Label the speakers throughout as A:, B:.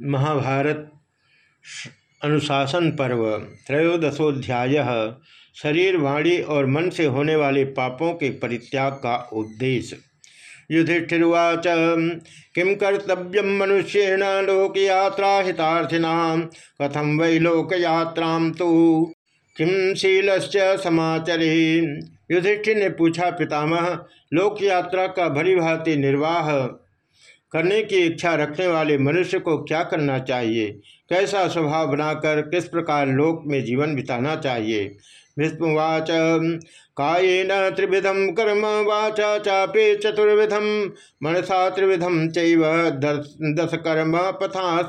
A: महाभारत अनुशासन पर्व, त्रयोदशोध्याय शरीर वाणी और मन से होने वाले पापों के परित्याग का उपदेश युधिष्ठिर्वाच, किं कर्तव्यम मनुष्येण लोकयात्रा हितार्थिना कथम वै लोकयात्रा तो? किम शीलश्च समाचरे? युधिष्ठिर ने पूछा, पितामह लोक यात्रा का भरी भांति निर्वाह करने की इच्छा रखने वाले मनुष्य को क्या करना चाहिए? कैसा स्वभाव बनाकर किस प्रकार लोक में जीवन बिताना चाहिए? भीष्मवाच कायेन त्रिविधम कर्म वाचा चापे चतुर्विधम मनसा त्रिविधम चैव दस कर्म पथा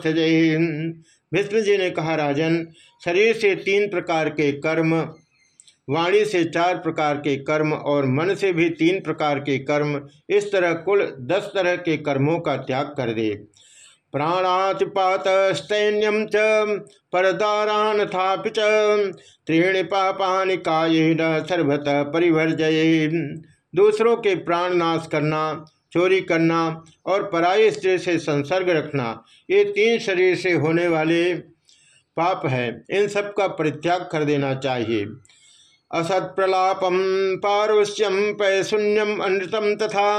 A: भीष्म जी ने कहा, राजन, शरीर से तीन प्रकार के कर्म वाणी से चार प्रकार के कर्म और मन से भी तीन प्रकार के कर्म, इस तरह कुल दस तरह के कर्मों का त्याग कर दे। प्राणातिपात सैन्यम च परदारान था त्रीण पापानि कायेन सर्वतः परिवर्जय दूसरों के प्राण नाश करना, चोरी करना और पराई स्त्री से संसर्ग रखना, ये तीन शरीर से होने वाले पाप है। इन सब का परित्याग कर देना चाहिए। असत्प्रलापम पारुष्यम पैशून्यम अनृतम तथा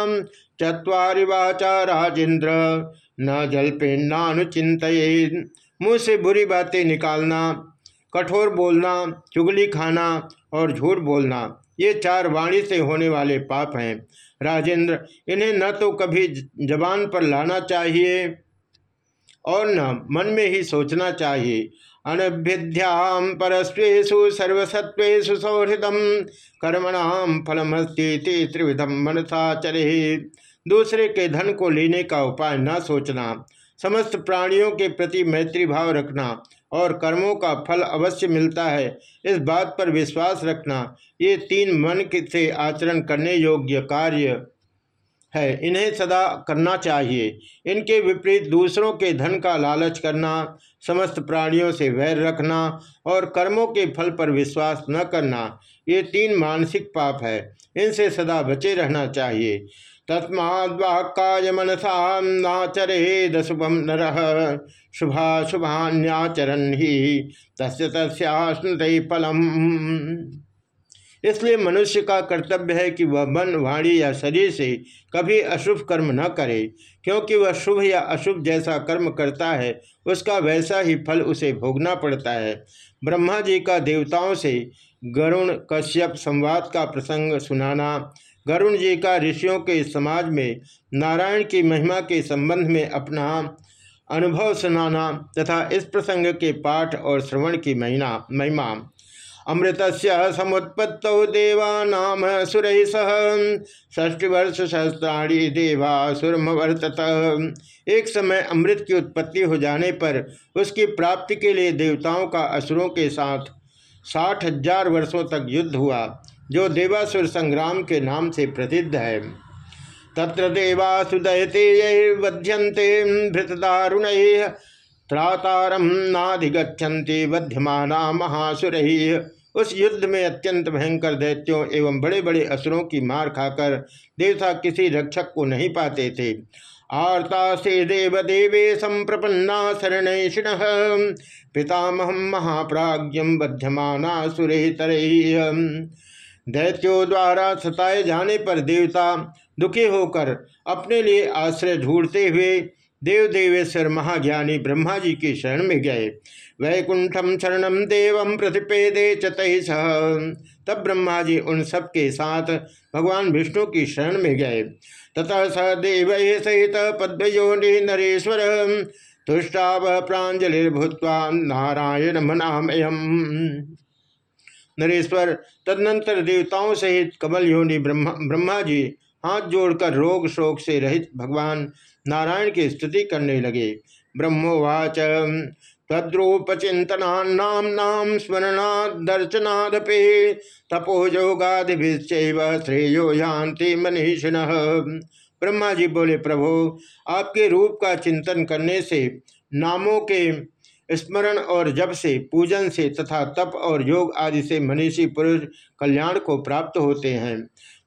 A: चुरी वाचा राजेंद्र न जल्पेन्नानुचिंत मुँह से बुरी बातें निकालना, कठोर बोलना, चुगली खाना और झूठ बोलना, ये चार वाणी से होने वाले पाप हैं। राजेंद्र इन्हें न तो कभी जबान पर लाना चाहिए और न मन में ही सोचना चाहिए। अनभ्यध्याम परस्वेशु सर्वसत्वेशु सौहृदम कर्मणाम फलमस्ती त्रिविधम मनसा चले दूसरे के धन को लेने का उपाय न सोचना, समस्त प्राणियों के प्रति मैत्री भाव रखना और कर्मों का फल अवश्य मिलता है, इस बात पर विश्वास रखना, ये तीन मन से आचरण करने योग्य कार्य है, इन्हें सदा करना चाहिए। इनके विपरीत दूसरों के धन का लालच करना समस्त प्राणियों से वैर रखना और कर्मों के फल पर विश्वास न करना, ये तीन मानसिक पाप है। इनसे सदा बचे रहना चाहिए। तस्माद्वाक्काय मनसा नाचरे दशुभम नर। शुभा शुभान्याचरन ही। तस्य तस्यास्नुत फलम। इसलिए मनुष्य का कर्तव्य है कि वह मन, वाणी या शरीर से कभी अशुभ कर्म न करे, क्योंकि वह शुभ या अशुभ जैसा कर्म करता है, उसका वैसा ही फल उसे भोगना पड़ता है। ब्रह्मा जी का देवताओं से गरुण कश्यप संवाद का प्रसंग सुनाना, गरुण जी का ऋषियों के समाज में नारायण की महिमा के संबंध में अपना अनुभव सुनाना तथा इस प्रसंग के पाठ और श्रवण की महिमा महिमा। अमृत समुत्पत्तौ देवानाम सुर सह। षष्टिवर्ष सहस्त्राणी देवा सुरमवर्तत एक समय अमृत की उत्पत्ति हो जाने पर उसकी प्राप्ति के लिए देवताओं का असुरों के साथ साठ हज़ार वर्षों तक युद्ध हुआ, जो देवासुर संग्राम के नाम से प्रसिद्ध है। तत्र देवासुदयते वध्यंते भृतदारुण त्रातारम नाधिगछन्ति बध्यमाना महासुर। उस युद्ध में अत्यंत भयंकर दैत्यों एवं बड़े बड़े असुरों की मार खाकर देवता किसी रक्षक को नहीं पाते थे। आर्ता से देव देवे संप्रपन्ना शरणैषिण पितामह महाप्राज्यम बध्यमाना सुरे दैत्यों द्वारा सताए जाने पर देवता दुखी होकर अपने लिए आश्रय ढूंढते हुए देव देवेश्वर महाज्ञानी ब्रह्मा जी की शरण में गए। वैकुंठम शरणम देवम प्रतिपेदे चतः तब ब्रह्मा जी उन सब के साथ भगवान विष्णु की शरण में गए। तथा स देव सहित पद्मयोनि नरेश्वर तुष्टाव प्राजलिर्भूत्वा नारायण मनामयम। नरेश्वर तदनंतर देवताओं सहित कमल योनि ब्रह्मा ब्रह्मा जी हाथ जोड़कर रोग शोक से रहित भगवान नारायण की स्तुति करने लगे। ब्रह्मोवाच तद्रूप चिंतनाम स्मरणादर्चनादपि तपोजोगादिश्चैव श्रेयो यान्ति मनीषिण। ब्रह्मा जी बोले, प्रभु, आपके रूप का चिंतन करने से, नामों के स्मरण और जप से, पूजन से तथा तप और योग आदि से मनीषी पुरुष कल्याण को प्राप्त होते हैं।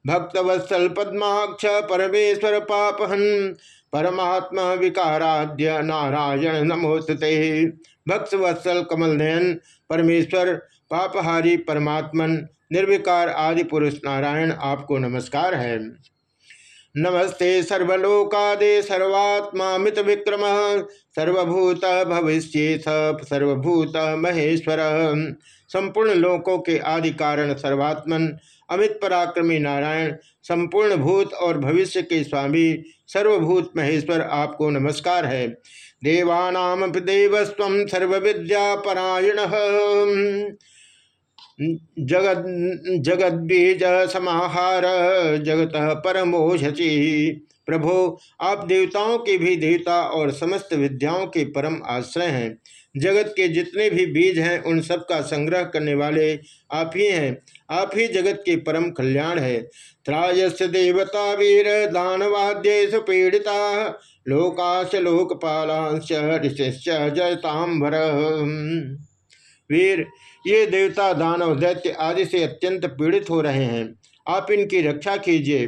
A: भक्तवत्सल पद्माक्ष परमेश्वर पापहन परमात्मा विकाराद्य नारायण नमोस्तते। भक्त वत्सल कमल नयन परमेश्वर, पापहारी परमात्मन, निर्विकार आदि पुरुष नारायण आपको नमस्कार है। नमस्ते सर्वलोकादे सर्वात्मा मित विक्रम, सर्वभूत भविष्य सर्वभूत महेश्वर। संपूर्ण लोकों के आदि कारण सर्वात्मन अमित पराक्रमी नारायण, संपूर्ण भूत और भविष्य के स्वामी, सर्वभूत महेश्वर, आपको नमस्कार है। देवानाम देवस्व सर्वविद्यापरायण। जगद, जगद्बीज समाहार, जगत परमोषि प्रभो, आप देवताओं के भी देवता और समस्त विद्याओं के परम आश्रय हैं। जगत के जितने भी बीज हैं, उन सब का संग्रह करने वाले आप ही हैं। आप ही जगत के परम कल्याण है। त्रायस्य देवता वीर दानवाद्य पीड़िता लोकाश ऋषिश्च जयतांबर। वीर, ये देवता दानव दैत्य आदि से अत्यंत पीड़ित हो रहे हैं। आप इनकी रक्षा कीजिए।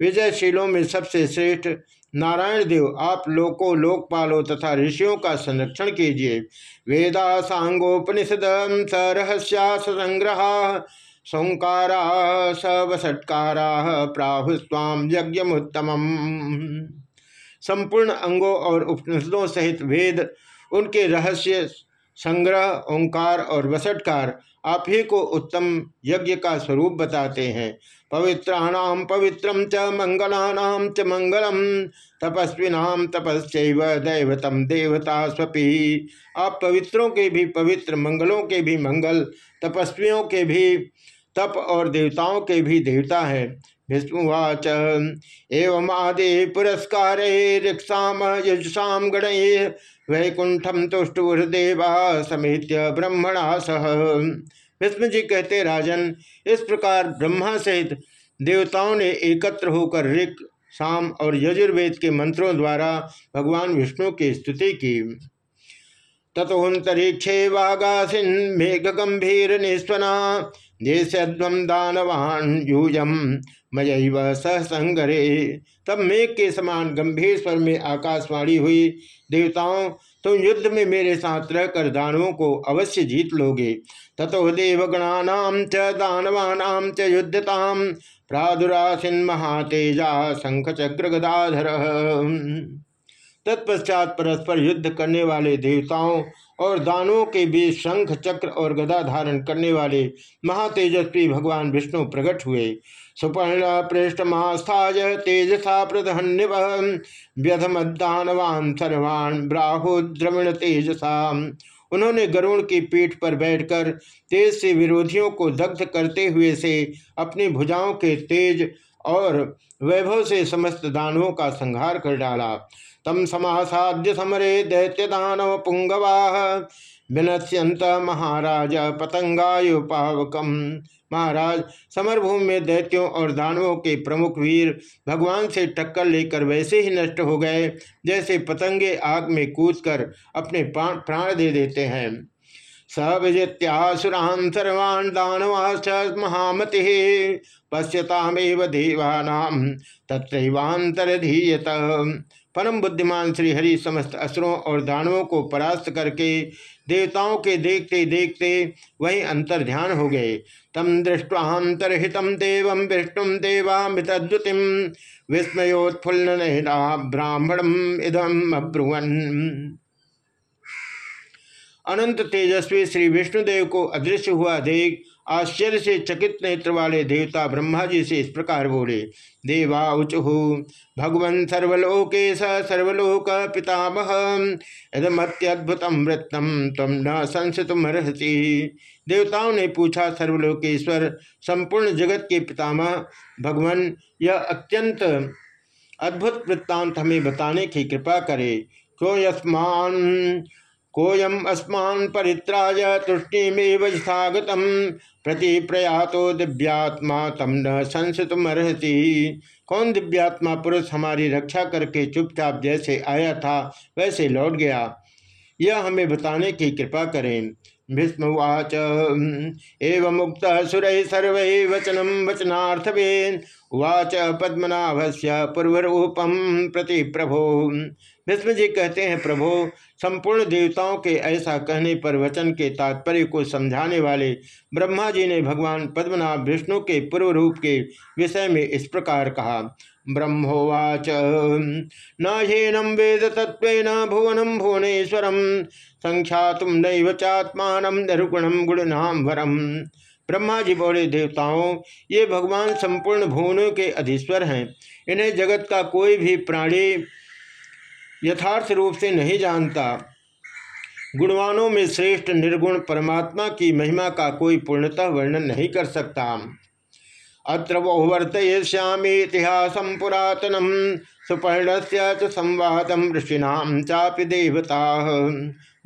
A: विजयशीलों में सबसे श्रेष्ठ नारायण देव, आप लोको, लोकपालो तथा ऋषियों का संरक्षण कीजिए। वेदा सांगोपनिषद संग्रह। सोंकारा सवसत्कारा प्राहुस्वाम यज्ञमुत्तम संपूर्ण अंगों और उपनिषदों सहित वेद, उनके रहस्य, संग्रह, ओंकार और वसटकार आप ही को उत्तम यज्ञ का स्वरूप बताते हैं। पवित्राणाम पवित्रम च मंगलानाम च मंगलम तपस्विनाम तपस्व दैवतम देवता स्वपी। आप पवित्रों के भी पवित्र मंगलों के भी मंगल, तपस्वियों के भी तप और देवताओं के भी देवता है। विष्णुवाच, एवं आदि पुरस्कार ऋक्षाम यजुषाम गण वैकुंठम तुष्टुर्देवा समेत ब्रह्मणा सह। विष्णु जी कहते, राजन, इस प्रकार ब्रह्मा सहित देवताओं ने एकत्र होकर ऋक, साम और यजुर्वेद के मंत्रों द्वारा भगवान विष्णु की स्तुति की। तथोन्तरिक्षे वागासीन मेघ गंभीर निस्वना देशध्वम दानवान यूजम मयव सह संगरे तब मेघ के समान गंभीर स्वर में आकाशवाणी हुई, देवताओं, तुम युद्ध में मेरे साथ रहकर दानवों को अवश्य जीत लोगे। ततो देवगणानाम च दानवानाम च युद्धताम प्रादुरासिन महातेजा शंख चक्र गदाधर तत्पश्चात परस्पर युद्ध करने वाले देवताओं और दानों के बीच शंख, चक्र और गदा धारण करने वाले महातेजस्वी भगवान विष्णु प्रकट हुए। सुपर्ण पृष्ठमास्थाय तेजसा प्रधन्य व्यधमदानवान सर्वान् ब्राहुद्रविण तेजसा। उन्होंने गरुण की पीठ पर बैठकर तेज से विरोधियों को दग्ध करते हुए से अपनी भुजाओं के तेज और वैभव से समस्त दानवों का संहार कर डाला। तम समासाद्य समरे दैत्य दानव पुंगवा। विनश्यंत महाराज पतंगायुपावकम महाराज, समरभूमि में दैत्यों और दानवों के प्रमुख वीर भगवान से टक्कर लेकर वैसे ही नष्ट हो गए, जैसे पतंगे आग में कूदकर अपने प्राण दे देते हैं। स विजित्यासुरान सर्वान् दानवाश्च महामति। पश्यतामेव देवानाम तत्रैवांतरधीयत परम बुद्धिमान श्री हरि समस्त असुरों और दानवों को परास्त करके देवताओं के देखते देखते वही अंतर ध्यान हो गए। तम दृष्टान्तरहित देव विष्णु देवामृतद्युतिम विस्मयोत्फुल्ल ब्राह्मणम इदम अब्रुवन। अनंत तेजस्वी श्री विष्णुदेव को अदृश्य हुआ देख आश्चर्य से चकित नेत्र वाले देवता ब्रह्मा जी से इस प्रकार बोले, देवा उचु, भगवन सर्वलोके सर्वलोक पितामह। यदमत्यद्भुतम वृत्तम तम न संसितुम रहसी देवताओं ने पूछा, सर्वलोकेश्वर, संपूर्ण जगत के पितामह, भगवान, यह अत्यंत अद्भुत वृत्तांत हमें बताने की कृपा करे। क्यों यस्मान कोयम अस्मान परित्राय तुष्टिमेव स्थागत प्रति प्रयातो दिव्यात्मा तम न संसितुम अर्हति। कौन दिव्यात्मा पुरुष हमारी रक्षा करके चुपचाप जैसे आया था, वैसे लौट गया। यह हमें बताने की कृपा करें। भीष्मवाच एवं मुक्त सुर सर्व वचनम वचनार्थवेन। उवाच पद्मनाभस्य पूर्वरूपम प्रति प्रभो भीष्म जी कहते हैं, प्रभो, संपूर्ण देवताओं के ऐसा कहने पर वचन के तात्पर्य को समझाने वाले ब्रह्मा जी ने भगवान पद्मनाभ विष्णु के पूर्व रूप के विषय में इस प्रकार कहा, ब्रह्मोवाच, न वेद तत्व न भुवनम भुवनेश्वरम संख्या तुम नैव चात्मान निर्गुणम गुणनाम वरम ब्रह्मा जी बोले, देवताओं, ये भगवान संपूर्ण भुवनों के अधीश्वर हैं। इन्हें जगत का कोई भी प्राणी यथार्थ रूप से नहीं जानता। गुणवानों में श्रेष्ठ निर्गुण परमात्मा की महिमा का कोई पूर्णतः वर्णन नहीं कर सकता। अत्र इतिहास पुरातनम सुपर्ण से संवादम ऋषिनाम चापि देवता।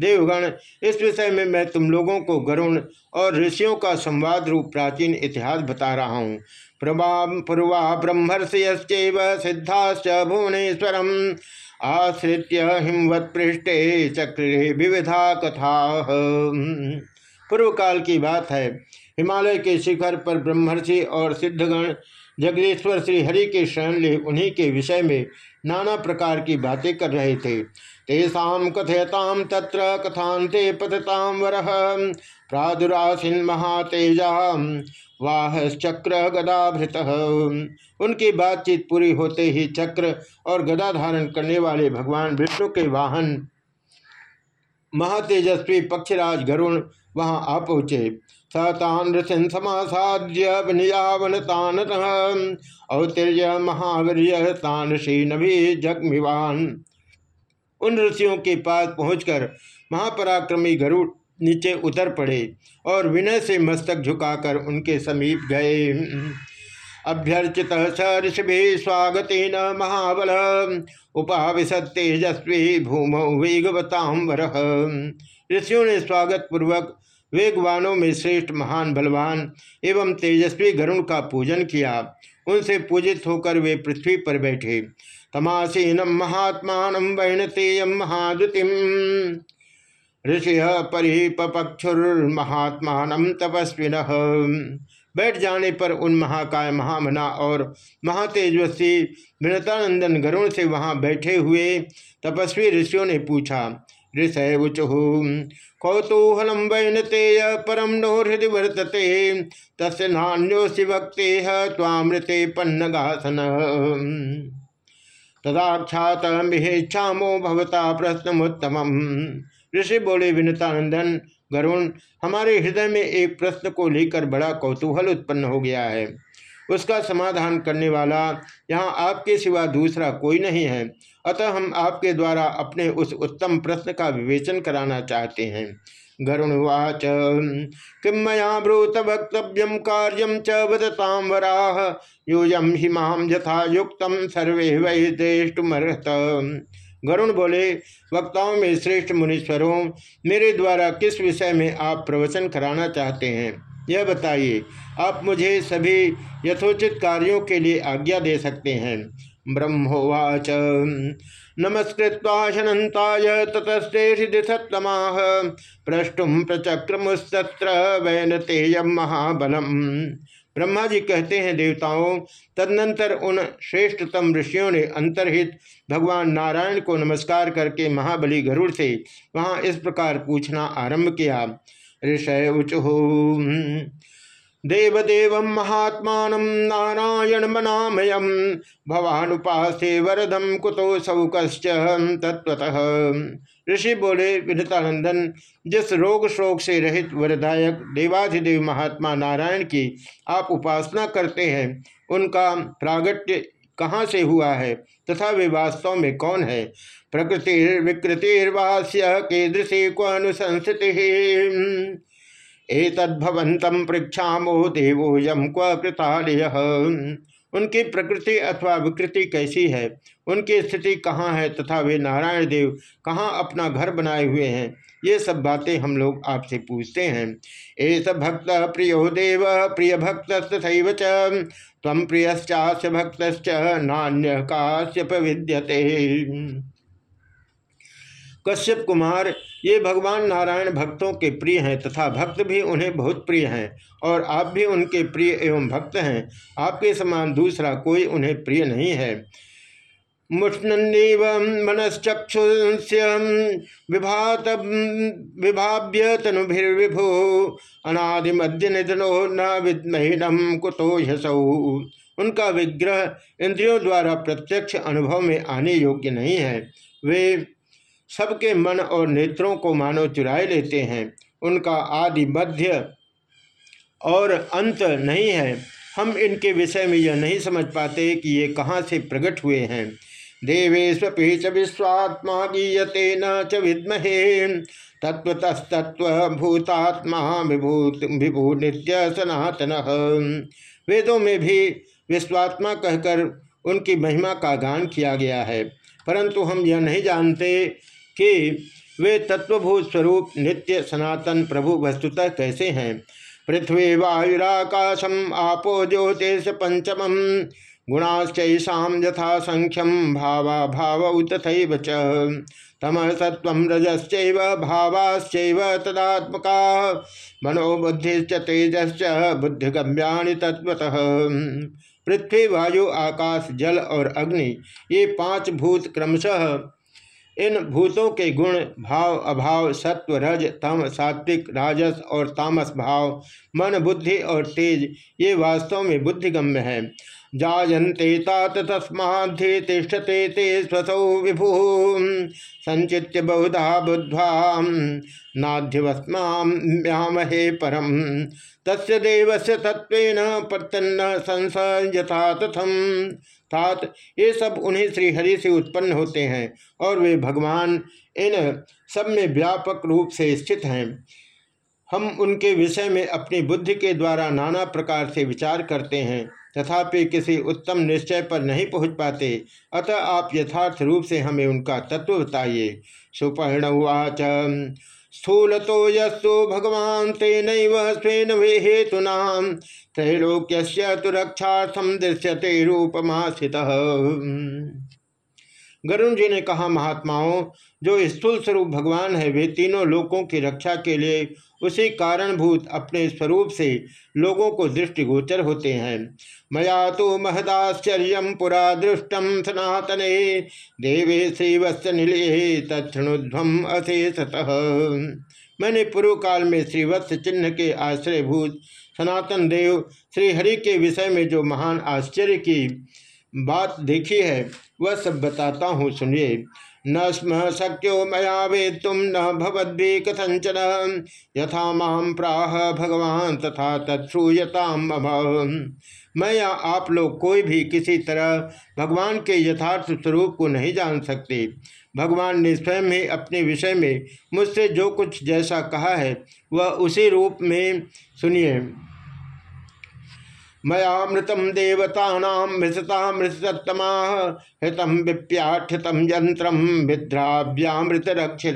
A: देवगण, इस विषय में मैं तुम लोगों को गरुण और ऋषियों का संवाद रूप प्राचीन इतिहास बता रहा हूँ। प्रभा, पूर्वा ब्रह्मर्षयश्चैव सिद्धाश्च भुवनेश्वरम। आश्रित्य हिमवत पृष्ठे चक्रे विविधा कथा। पूर्व काल की बात है, हिमालय के शिखर पर ब्रह्मर्षि और सिद्धगण जगदीश्वर श्री हरि के शरण ले उन्हीं के विषय में नाना प्रकार की बातें कर रहे थे। तेषाम कथयताम तत्र कथांते पतताम वर। प्रादुरासीन महातेजा चक्र गदाभृत उनकी बातचीत पूरी होते ही चक्र और गदा धारण करने वाले भगवान विष्णु के वाहन महातेजस्वी पक्षराज गरुण वहाँ आ पहुँचे। सतान महावीर तान श्री नभी जगमिवान। उन ऋषियों के पास पहुंचकर महापराक्रमी गरुड़ नीचे उतर पड़े और विनय से मस्तक झुकाकर उनके समीप गए। अभ्यर्चित स ऋषि स्वागतेन महाबल। उपाविशत तेजस्वी भूमौ वेगवतांबर। ऋषियों ने स्वागत पूर्वक वेगवानों में श्रेष्ठ महान बलवान एवं तेजस्वी गरुण का पूजन किया। उनसे पूजित होकर वे पृथ्वी पर बैठे। तमासीनम महात्मा वैणतेयम महादुतिम। ऋषि परिपक्षुर्महात्मान तपस्विन। बैठ जाने पर उन महाकाय महामना और महातेजस्वी विनतानंदन गरुण से वहाँ बैठे हुए तपस्वी ऋषियों ने पूछा, ऋषय उचु, कौतूहलम वैनतेय परम नो हृदय वर्तते तस् नान्योसि भक्ति तामृते पन्नगासन। तदाख्यात मिहेच्छामो भवता प्रश्नमुत्तम ऋषि बोले, विनतानंदन, गरुण, हमारे हृदय में एक प्रश्न को लेकर बड़ा कौतूहल उत्पन्न हो गया है। उसका समाधान करने वाला यहाँ आपके सिवा दूसरा कोई नहीं है। अतः हम आपके द्वारा अपने उस उत्तम प्रश्न का विवेचन कराना चाहते हैं। गरुणवाच किम मया ब्रूत वक्तव्यम कार्यम च वदताम वराह यूयम हिमाम यथा युक्त सर्वे वै देष्टुमर्हत गरुण बोले, वक्ताओं में श्रेष्ठ मुनीश्वरों मेरे द्वारा किस विषय में आप प्रवचन कराना चाहते हैं? यह बताइए, आप मुझे सभी यथोचित कार्यों के लिए आज्ञा दे सकते हैं। ब्रह्मोवाच नमस्कृताशनताय ततस्ते हृदय सत्तमा प्रष्टुम प्रचक्रमुस्तत्र वैन तेयम महाबलम। ब्रह्मा जी कहते हैं, देवताओं, तदनंतर उन श्रेष्ठतम ऋषियों ने अंतर्हित भगवान नारायण को नमस्कार करके महाबली गरुड़ से वहाँ इस प्रकार पूछना आरंभ किया। ऋषय उचु देवदेव महात्मा नारायण मनामय, भवानुपासे वरदम कुतो सौकश्च तत्वतः ऋषि बोले विधतानंदन जिस रोग शोक से रहित वरदायक देवाधिदेव महात्मा नारायण की आप उपासना करते हैं, उनका प्रागट्य कहाँ से हुआ है, तथा वे वास्तव में कौन है? प्रकृति विकृतिर्वास्य के दृश्य को अनुसंस्थिति एतद्भवंतम पृक्षामो देवो यम क्व कृतालय। उनकी प्रकृति अथवा विकृति कैसी है? उनकी स्थिति कहाँ है तथा वे नारायण देव कहाँ अपना घर बनाए हुए हैं? ये सब बातें हम लोग आपसे पूछते हैं। एस भक्त प्रियो देव, प्रिय भक्त तथैव तम प्रियश्चास्य भक्त नान्य काश्यप विद्यते। कश्यप कुमार, ये भगवान नारायण भक्तों के प्रिय हैं तथा भक्त भी उन्हें बहुत प्रिय हैं और आप भी उनके प्रिय एवं भक्त हैं। आपके समान दूसरा कोई उन्हें प्रिय नहीं है। मुष्णन्नीव मनश्चक्षुष्य विभात विभाव्य तनुभो अनादिमध्य निधनो न विद्महीनम कुतो यसौ उनका विग्रह इंद्रियों द्वारा प्रत्यक्ष अनुभव में आने योग्य नहीं है। वे सबके मन और नेत्रों को मानो चुराए लेते हैं। उनका आदि मध्य और अंत नहीं है। हम इनके विषय में यह नहीं समझ पाते कि ये कहाँ से प्रकट हुए हैं। देवेशपी च विश्वात्मा गीयते न च विद्महे। तत्वतस्तत्व भूतात्मा विभूत विभू नित्य सनातन। वेदों में भी विश्वात्मा कहकर उनकी महिमा का गान किया गया है। परंतु हम यह नहीं जानते कि वे तत्वभूत स्वरूप नित्य सनातन प्रभु वस्तुतः कैसे हैं? पृथ्वी वायुराकाशम आपो ज्योतिष पंचम गुणाश्चा यथा संख्यम भावा भाव तथा च। तम सत्व रजश्चैव, भावाश्चैव तदात्मका। मनोबुद्धिश्च तेजश्च बुद्धिगम्यानि तत्वतः पृथ्वी, वायु, आकाश, जल और अग्नि, ये पाँच भूत क्रमशः इन भूतों के गुण, भाव, अभाव, सत्व, रज, तम, सात्विक, राजस और तामस भाव, मन, बुद्धि और तेज, ये वास्तव में बुद्धिगम्य है। जायन्ते तात तस्माधि तिष्ठते ते स्वसौ विभु, संचित्य बहुधा बुद्ध्वा नाध्यवस्मामहे परम। तस्य देवस्य तत्वेन प्रतन्न संसयथा तथम तात ये सब उन्हीं श्रीहरि से उत्पन्न होते हैं और वे भगवान इन सब में व्यापक रूप से स्थित हैं। हम उनके विषय में अपनी बुद्धि के द्वारा नाना प्रकार से विचार करते हैं, तथापि किसी उत्तम निश्चय पर नहीं पहुँच पाते। अतः आप यथार्थ रूप से हमें उनका तत्व बताइए। सुपर्ण उवाच। स्थूल तो यस्तु भगवान तेन स्वेन हेतुना। त्रैलोक्य तो रक्षार्थम दृश्यते रूपमास्थित गरुण जी ने कहा, महात्माओं जो स्थूल स्वरूप भगवान है, वे तीनों लोकों की रक्षा के लिए उसी कारणभूत अपने स्वरूप से लोगों को दृष्टिगोचर होते हैं। मया तो महदाश्चर्य पुरा दृष्टम सनातने, देवे श्रीवत्स निले तत्णुध्वम अशेषतः। मैंने पूर्व काल में श्रीवत्स चिन्ह के आश्रयभूत सनातन देव श्रीहरि के विषय में जो महान आश्चर्य की बात देखी है, वह सब बताता हूँ, सुनिए। न स्म शक्यो मया तुम न भवद्भि कथंचन यथा माम प्राह भगवान तथा तत्सूयताम मैं या आप लोग कोई भी किसी तरह भगवान के यथार्थ स्वरूप को नहीं जान सकते। भगवान ने स्वयं ही अपने विषय में मुझसे जो कुछ जैसा कहा है, वह उसी रूप में सुनिए। मयामृतम देवता मृततमा हृतम विप्याठ्यतम यंत्र विद्राव्यामृत रक्षि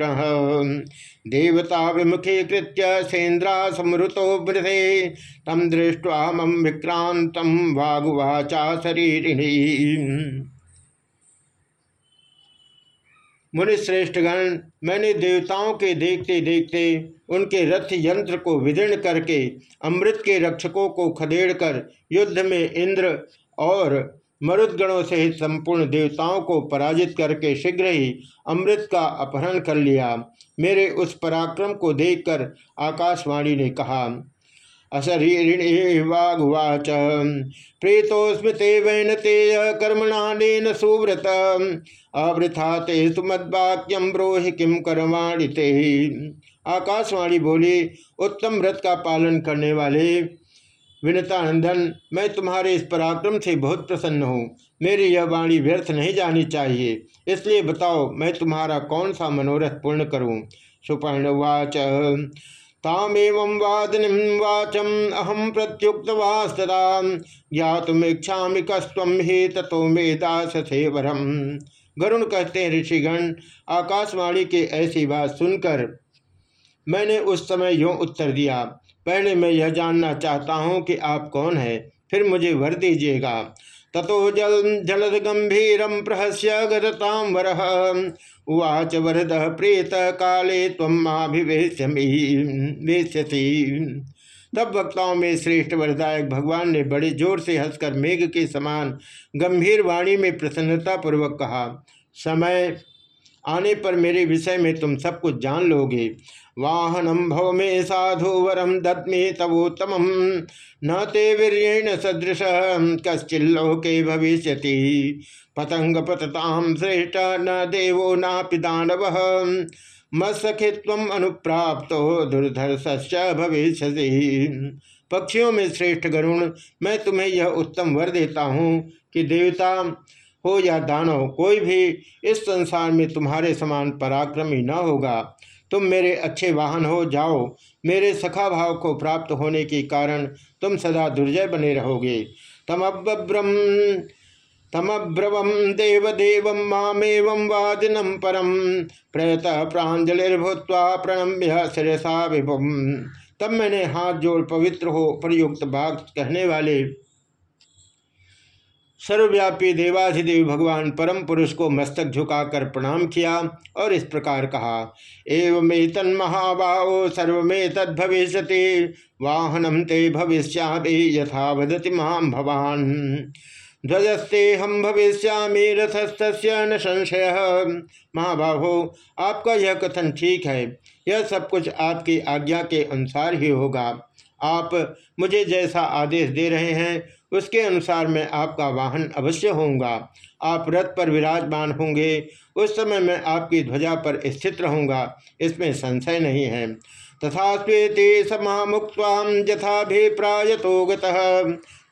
A: देवता विमुखी कृत्य सेन्द्रा समृतो मृते तम दृष्ट्वा मम विक्रांत वागुवाचा शरीरिणी। मुनिश्रेष्ठगण मैंने देवताओं के देखते देखते उनके रथ यंत्र को विदीर्ण करके अमृत के रक्षकों को खदेड़कर युद्ध में इंद्र और मरुदगणों सहित संपूर्ण देवताओं को पराजित करके शीघ्र ही अमृत का अपहरण कर लिया। मेरे उस पराक्रम को देखकर आकाशवाणी ने कहा अशरीरिणीवाघुवाच प्रीतोस्मि ते वैनतेय कर्मणानेन सुव्रत। अवृथा ते सुमद्वाक्यम ब्रोहि किम कर्माणि ते आकाशवाणी बोली, उत्तम व्रत का पालन करने वाले विनतानंदन, मैं तुम्हारे इस पराक्रम से बहुत प्रसन्न हूँ। मेरी यह वाणी व्यर्थ नहीं जानी चाहिए। इसलिए बताओ, मैं तुम्हारा कौन सा मनोरथ पूर्ण करूँ? सुपर्णवाच, तामेव वादिनी वाचम अहम प्रत्युक्तवास्तदा। ज्ञातमीक्षा कस्व हे तथो मे दास वरम गरुण कहते हैं, ऋषिगण, आकाशवाणी के ऐसी बात सुनकर मैंने उस समय यो उत्तर दिया, पहले मैं यह जानना चाहता हूँ कि आप कौन है, फिर मुझे वर दीजिएगा। ततो जल, जलद गंभीरम प्रहस्य गदताम वर, उवाच वरद प्रेत काले तमाभिवेश्यसी तब वक्ताओं में श्रेष्ठ वरदायक भगवान ने बड़े ज़ोर से हंसकर मेघ के समान गंभीर वाणी में प्रसन्नता पूर्वक कहा, समय आने पर मेरे विषय में तुम सब कुछ जान लोगे। वाहनम भव में साधु वरम दत्मे तवोत्तम न ते वीरेण सदृश कश्चिल्लोके भविष्य पतंग पतताम श्रेष्ठ न देवो नापि दानव। मत्सखित्व अनुप्राप्त दुर्धर सच्च भविष्य पक्षियों में श्रेष्ठ गरुण, मैं तुम्हें यह उत्तम वर देता हूँ कि देवता हो या दानव, कोई भी इस संसार में तुम्हारे समान पराक्रमी न होगा। तुम मेरे अच्छे वाहन हो जाओ, मेरे सखा भाव को प्राप्त होने के कारण तुम सदा दुर्जय बने रहोगे। तमब्रम तमब्रवम देवदेव मामेव वादिनम परम प्रयत प्राजलिर्भूत्वा प्रणम्य शिरसा विभुम तब मैंने हाथ जोड़ पवित्र हो प्रयुक्त बाघ कहने वाले सर्वव्यापी देवाधिदेव भगवान परम पुरुष को मस्तक झुकाकर प्रणाम किया और इस प्रकार कहा एवं तन सर्वे तद भविष्य वाहनम ते भविष्या यथा वदति माम भवान। ध्वजस्ते हम भविष्यामी रथस्त न संशय। महाबाहो, आपका यह कथन ठीक है। यह सब कुछ आपकी आज्ञा के अनुसार ही होगा। आप मुझे जैसा आदेश दे रहे हैं, उसके अनुसार मैं आपका वाहन अवश्य होऊँगा। आप रथ पर विराजमान होंगे, उस समय मैं आपकी ध्वजा पर स्थित रहूँगा। इसमें संशय नहीं है। तथा स्वेति समामुक्वाम यथाभिप्रायतो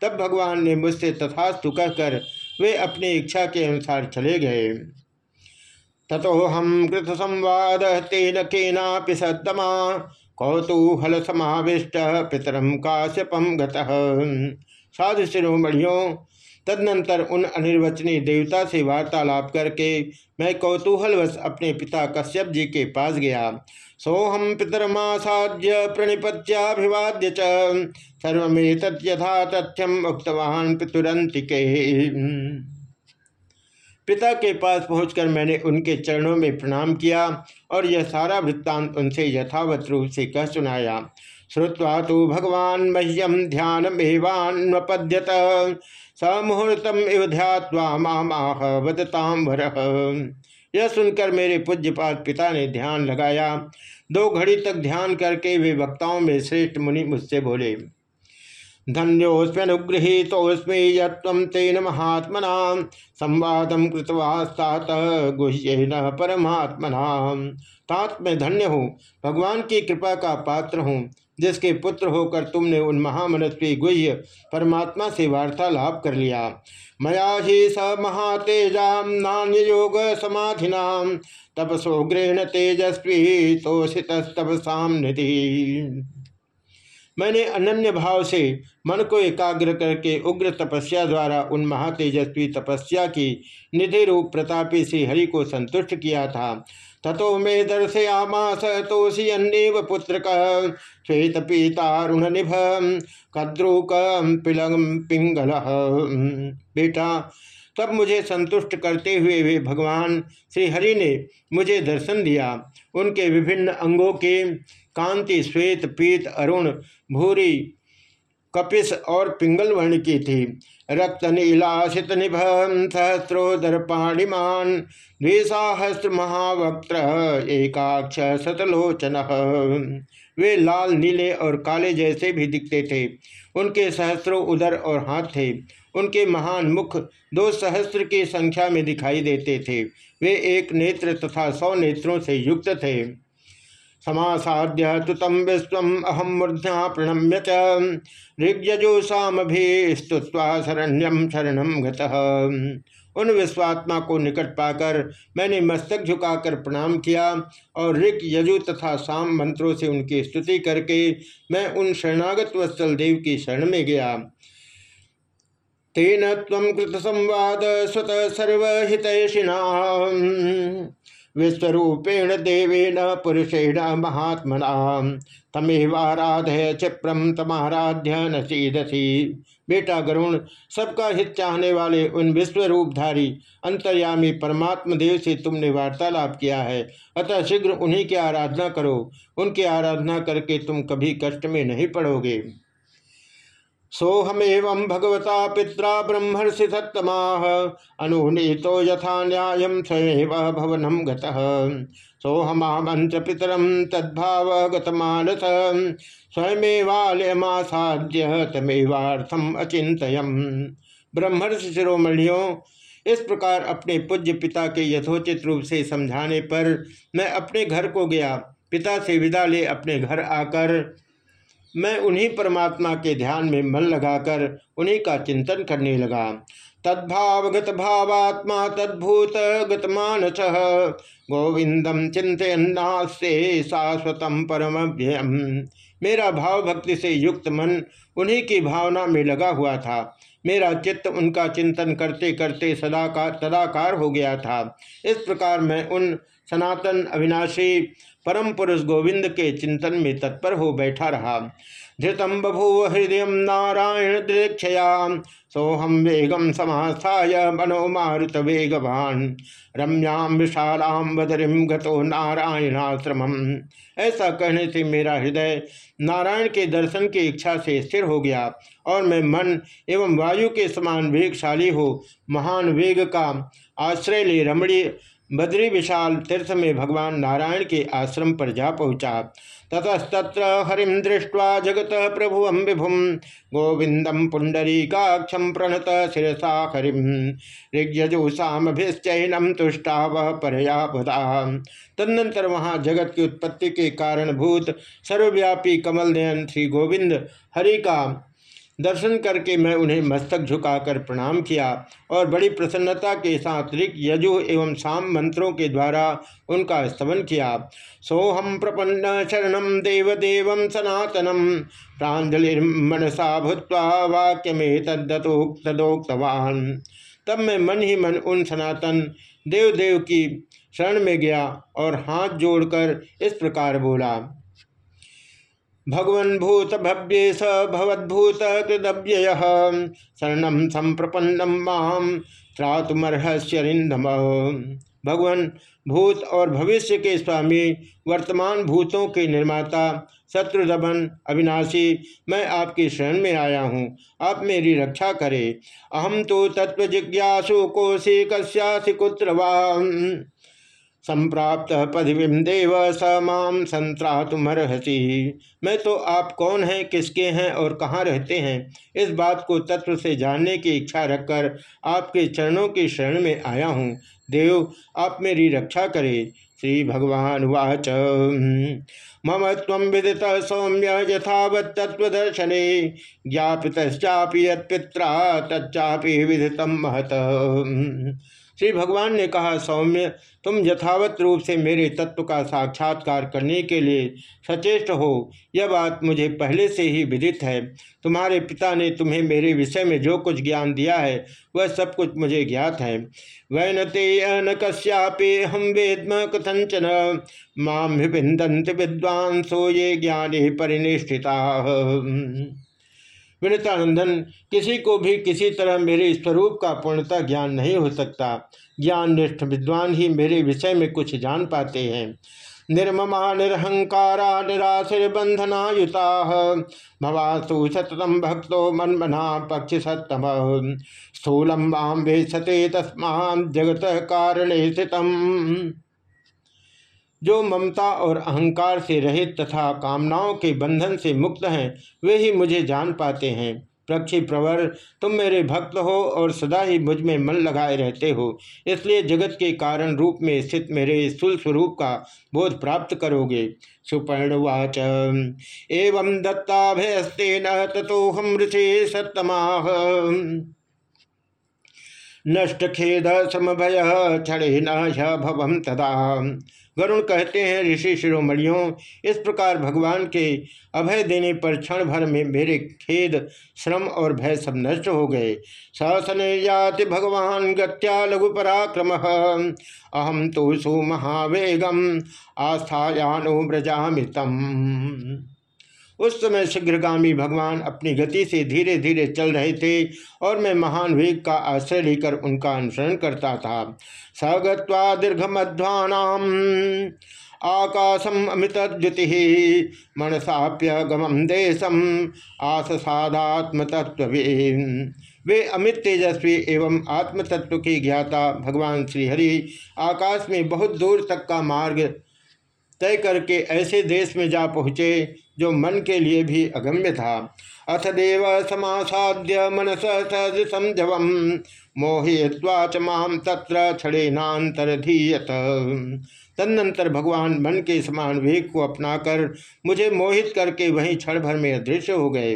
A: तब भगवान ने मुझसे तथास्तु कहकर वे अपनी इच्छा के अनुसार चले गए। तथो हम कृत संवाद तेन केना सत्तमा कौतूहल समाविष्ट पितरम काश्यपम गतः। साधु शिरोमणियों, तदनंतर उन अनिर्वचनीय देवता से वार्तालाप करके मैं कौतूहलवश अपने पिता कश्यप जी के पास गया सोहम पितरमासाद्य प्रणिपत्याभिवाद्य च सर्वेतथा तथ्यम उक्तवान पितुरंतिके पिता के पास पहुंचकर मैंने उनके चरणों में प्रणाम किया और यह सारा वृत्तांत उनसे यथावत रूप से कह सुनाया। श्रुवा तो भगवान मह्यम ध्यान मेवान्वपद्यत समुहूर्तम इव ध्यात्वा माह वदताम भर यह सुनकर मेरे पूज्यपात पिता ने ध्यान लगाया। दो घड़ी तक ध्यान करके वे वक्ताओं में श्रेष्ठ मुनि मुझसे बोले धन्योस्म्यनुगृहीतोस्मी यम तेन महात्मना, संवाद कृतवास्तात गुह्येन परमात्मना। तात मैं धन्य हूँ, भगवान की कृपा का पात्र हूँ। जिसके पुत्र होकर तुमने उन महामनस्वी गुह्य परमात्मा से वार्तालाप कर लिया। मया ही स महातेजा नान्य योग समाधिना तपसो गृहण तेजस्वी तोषित तपसाम निधि मैंने अनन्य भाव से मन को एकाग्र करके उग्र तपस्या द्वारा उन महातेजस्वी तपस्या की निधि रूप प्रतापी से हरि को संतुष्ट किया था। ततो मे दर्शयामास पुत्र श्वेत पीतारुण निभ कद्रुक पिंगल। बेटा, तब मुझे संतुष्ट करते हुए वे भगवान श्री हरि ने मुझे दर्शन दिया। उनके विभिन्न अंगों के कांति, श्वेत, पीत, अरुण, भूरी, कपिस और पिंगल वर्ण की थी। रक्त नीलाशित निभ सहस्रोदर पाणिमान द्विसाहस्र महावक्त एकाक्ष सतलोचन वे लाल, नीले और काले जैसे भी दिखते थे। उनके सहस्रों उदर और हाथ थे। उनके महान मुख दो सहस्त्र की संख्या में दिखाई देते थे। वे एक नेत्र तथा सौ नेत्रों से युक्त थे। समासाद्य तुतम विश्व अहम मूर्धा प्रणम्य च। ऋग्यजुषामभिस्तुत्वा शरण्यम शरणम उन विश्वात्मा को निकट पाकर मैंने मस्तक झुकाकर प्रणाम किया और ऋग यजु तथा साम मंत्रों से उनकी स्तुति करके मैं उन शरणागत वत्सल देव की शरण में गया। तेन तम कृत संवाद स्वतः सर्वहितैषिणा विश्वरूपेण देवेन पुरुषेण महात्मना तमेवाराधय क्षिप्रम तमाराध्य न सीदसी बेटा गरुण, सबका हित चाहने वाले उन विश्व रूपधारी अंतर्यामी परमात्म देव से तुमने वार्तालाप किया है। अतः शीघ्र उन्हीं की आराधना करो। उनकी आराधना करके तुम कभी कष्ट में नहीं पड़ोगे। सोहमेव भगवता पिता ब्रह्मर्षि सत्तमा। अनुनीतो यथा न्याय स्वयं भवनम सोहमामंत्र पितरम तद्भाव गतमानस स्वयमेवालयमासाद्य तमेवार्थम अचिंतयम ब्रह्मर्षि शिरोमणियों, इस प्रकार अपने पूज्य पिता के यथोचित रूप से समझाने पर मैं अपने घर को गया। पिता से विदा ले अपने घर आकर मैं उन्हीं परमात्मा के ध्यान में मन लगाकर उन्हीं का चिंतन करने लगा। तद्भावगत भावात्मा तद्भूत गतमानस गोविंदम चिंतनास्ते शाश्वतम परम मेरा भाव भक्ति से युक्त मन उन्हीं की भावना में लगा हुआ था। मेरा चित्त उनका चिंतन करते करते सदाकार तदाकार हो गया था। इस प्रकार मैं उन सनातन अविनाशी परम पुरुष गोविंद के चिंतन में तत्पर हो बैठा रहा। धृतम बभूव हृदय नारायण दीक्षया सोहम वेगम समास्थाय मनो मारुत वेगवान। रम्याम विशालाम बदरिम गतो नारायणाश्रम ऐसा कहने से मेरा हृदय नारायण के दर्शन की इच्छा से स्थिर हो गया और मैं मन एवं वायु के समान वेगशाली हो, महान वेग का आश्रय ले रमणीय बद्री विशाल तीर्थ में भगवान नारायण के आश्रम पर जा पहुँचा। ततस्तत्र हरिम दृष्ट्वा जगत प्रभु विभुम गोविंदम पुंडरीकाक्षम प्रणत शिरसा हरिम ऋग्यजुषामभिश्चैनम तुष्टा वह बुधा तदनंतर वहाँ जगत की उत्पत्ति के कारण भूत सर्वव्यापी कमल नयन श्री गोविंद हरि का दर्शन करके मैं उन्हें मस्तक झुकाकर प्रणाम किया और बड़ी प्रसन्नता के साथ ऋग यजु एवं साम मंत्रों के द्वारा उनका स्तमन किया। सोहम प्रपन्न शरणम देवदेव सनातनम प्राजलि मनसा भूतवा वाक्य में तदोक्तवान तब मैं मन ही मन उन सनातन देव देव की शरण में गया और हाथ जोड़कर इस प्रकार बोला भगवन भूत भव्य स भवद्भूत कृतव्यय। शरण संप्रपन्नम माम त्रातुमर्हस्यरिंदम भगवान भूत और भविष्य के स्वामी, वर्तमान भूतों के निर्माता शत्रुदबन अविनाशी, मैं आपकी शरण में आया हूँ। आप मेरी रक्षा करें। अहम तो तत्व जिज्ञासु कोशी कस्यासी कुत्र संप्राप्त पदवीम देव स माम संत्रातुमर्हसी मैं तो आप कौन हैं, किसके हैं और कहाँ रहते हैं? इस बात को तत्व से जानने की इच्छा रखकर आपके चरणों की शरण में आया हूँ। देव, आप मेरी रक्षा करें। श्री भगवान वाच। मम तम विदित सौम्य यथावत तत्वदर्शने ज्ञापितश्चापि यत्पित्रा तच्चापि विदितम महत। श्री भगवान ने कहा, सौम्य तुम यथावत रूप से मेरे तत्व का साक्षात्कार करने के लिए सचेष्ट हो। यह बात मुझे पहले से ही विदित है। तुम्हारे पिता ने तुम्हें मेरे विषय में जो कुछ ज्ञान दिया है, वह सब कुछ मुझे ज्ञात है। वैनते न कश्यापे हम वेदम कथंचन माम विंदंत विद्वांसो ये ज्ञाने परिनिष्ठिता। विनतानंदन किसी को भी किसी तरह मेरे स्वरूप का पूर्णता ज्ञान नहीं हो सकता। ज्ञान निष्ठ विद्वान ही मेरे विषय में कुछ जान पाते हैं। निर्ममा, निरहंकारा निराशिर्बंधना युता भवासु सततम भक्तो मनमना पक्ष सत्तम। स्थूलम वाम वेशते तस्मा जगत कारण स्थितम। जो ममता और अहंकार से रहित तथा कामनाओं के बंधन से मुक्त हैं, वे ही मुझे जान पाते हैं। प्रक्षी प्रवर, तुम मेरे भक्त हो और सदा ही मुझमें मन लगाए रहते हो। इसलिए जगत के कारण रूप में स्थित मेरे स्थूल स्वरूप का बोध प्राप्त करोगे। सुपर्णवाच। एवं दत्ताभयस्ते न तथो हम ऋषि सत्तमा नष्ट खेद समभय क्षणे भवम तदा। वरुण कहते हैं, ऋषि शिरोमणियों, इस प्रकार भगवान के अभय देने पर क्षण भर में मेरे खेद, श्रम और भय सब नष्ट हो गए। शासन जाति भगवान गत्या लघु पराक्रम। अहम तो सु महावेगम आस्थायानो व्रजामितम उस समय शीघ्रगामी भगवान अपनी गति से धीरे धीरे चल रहे थे और मैं महान वेग का आश्रय लेकर उनका अनुसरण करता था। सगत्वा दीर्घ मध्वानाम आकाशम अमित द्युति मनसाप्य गमम देशम आसादात्म तत्व वे अमित तेजस्वी एवं आत्म तत्व के ज्ञाता भगवान श्रीहरि आकाश में बहुत दूर तक का मार्ग तय करके ऐसे देश में जा पहुँचे जो मन के लिए भी अगम्य था। अथ देव समासाद्य मनस सदृशम जवम माम तत्र क्षणेनातरधीयत तदनंतर भगवान मन के समान वेग को अपनाकर मुझे मोहित करके वहीं क्षण भर में अदृश्य हो गए।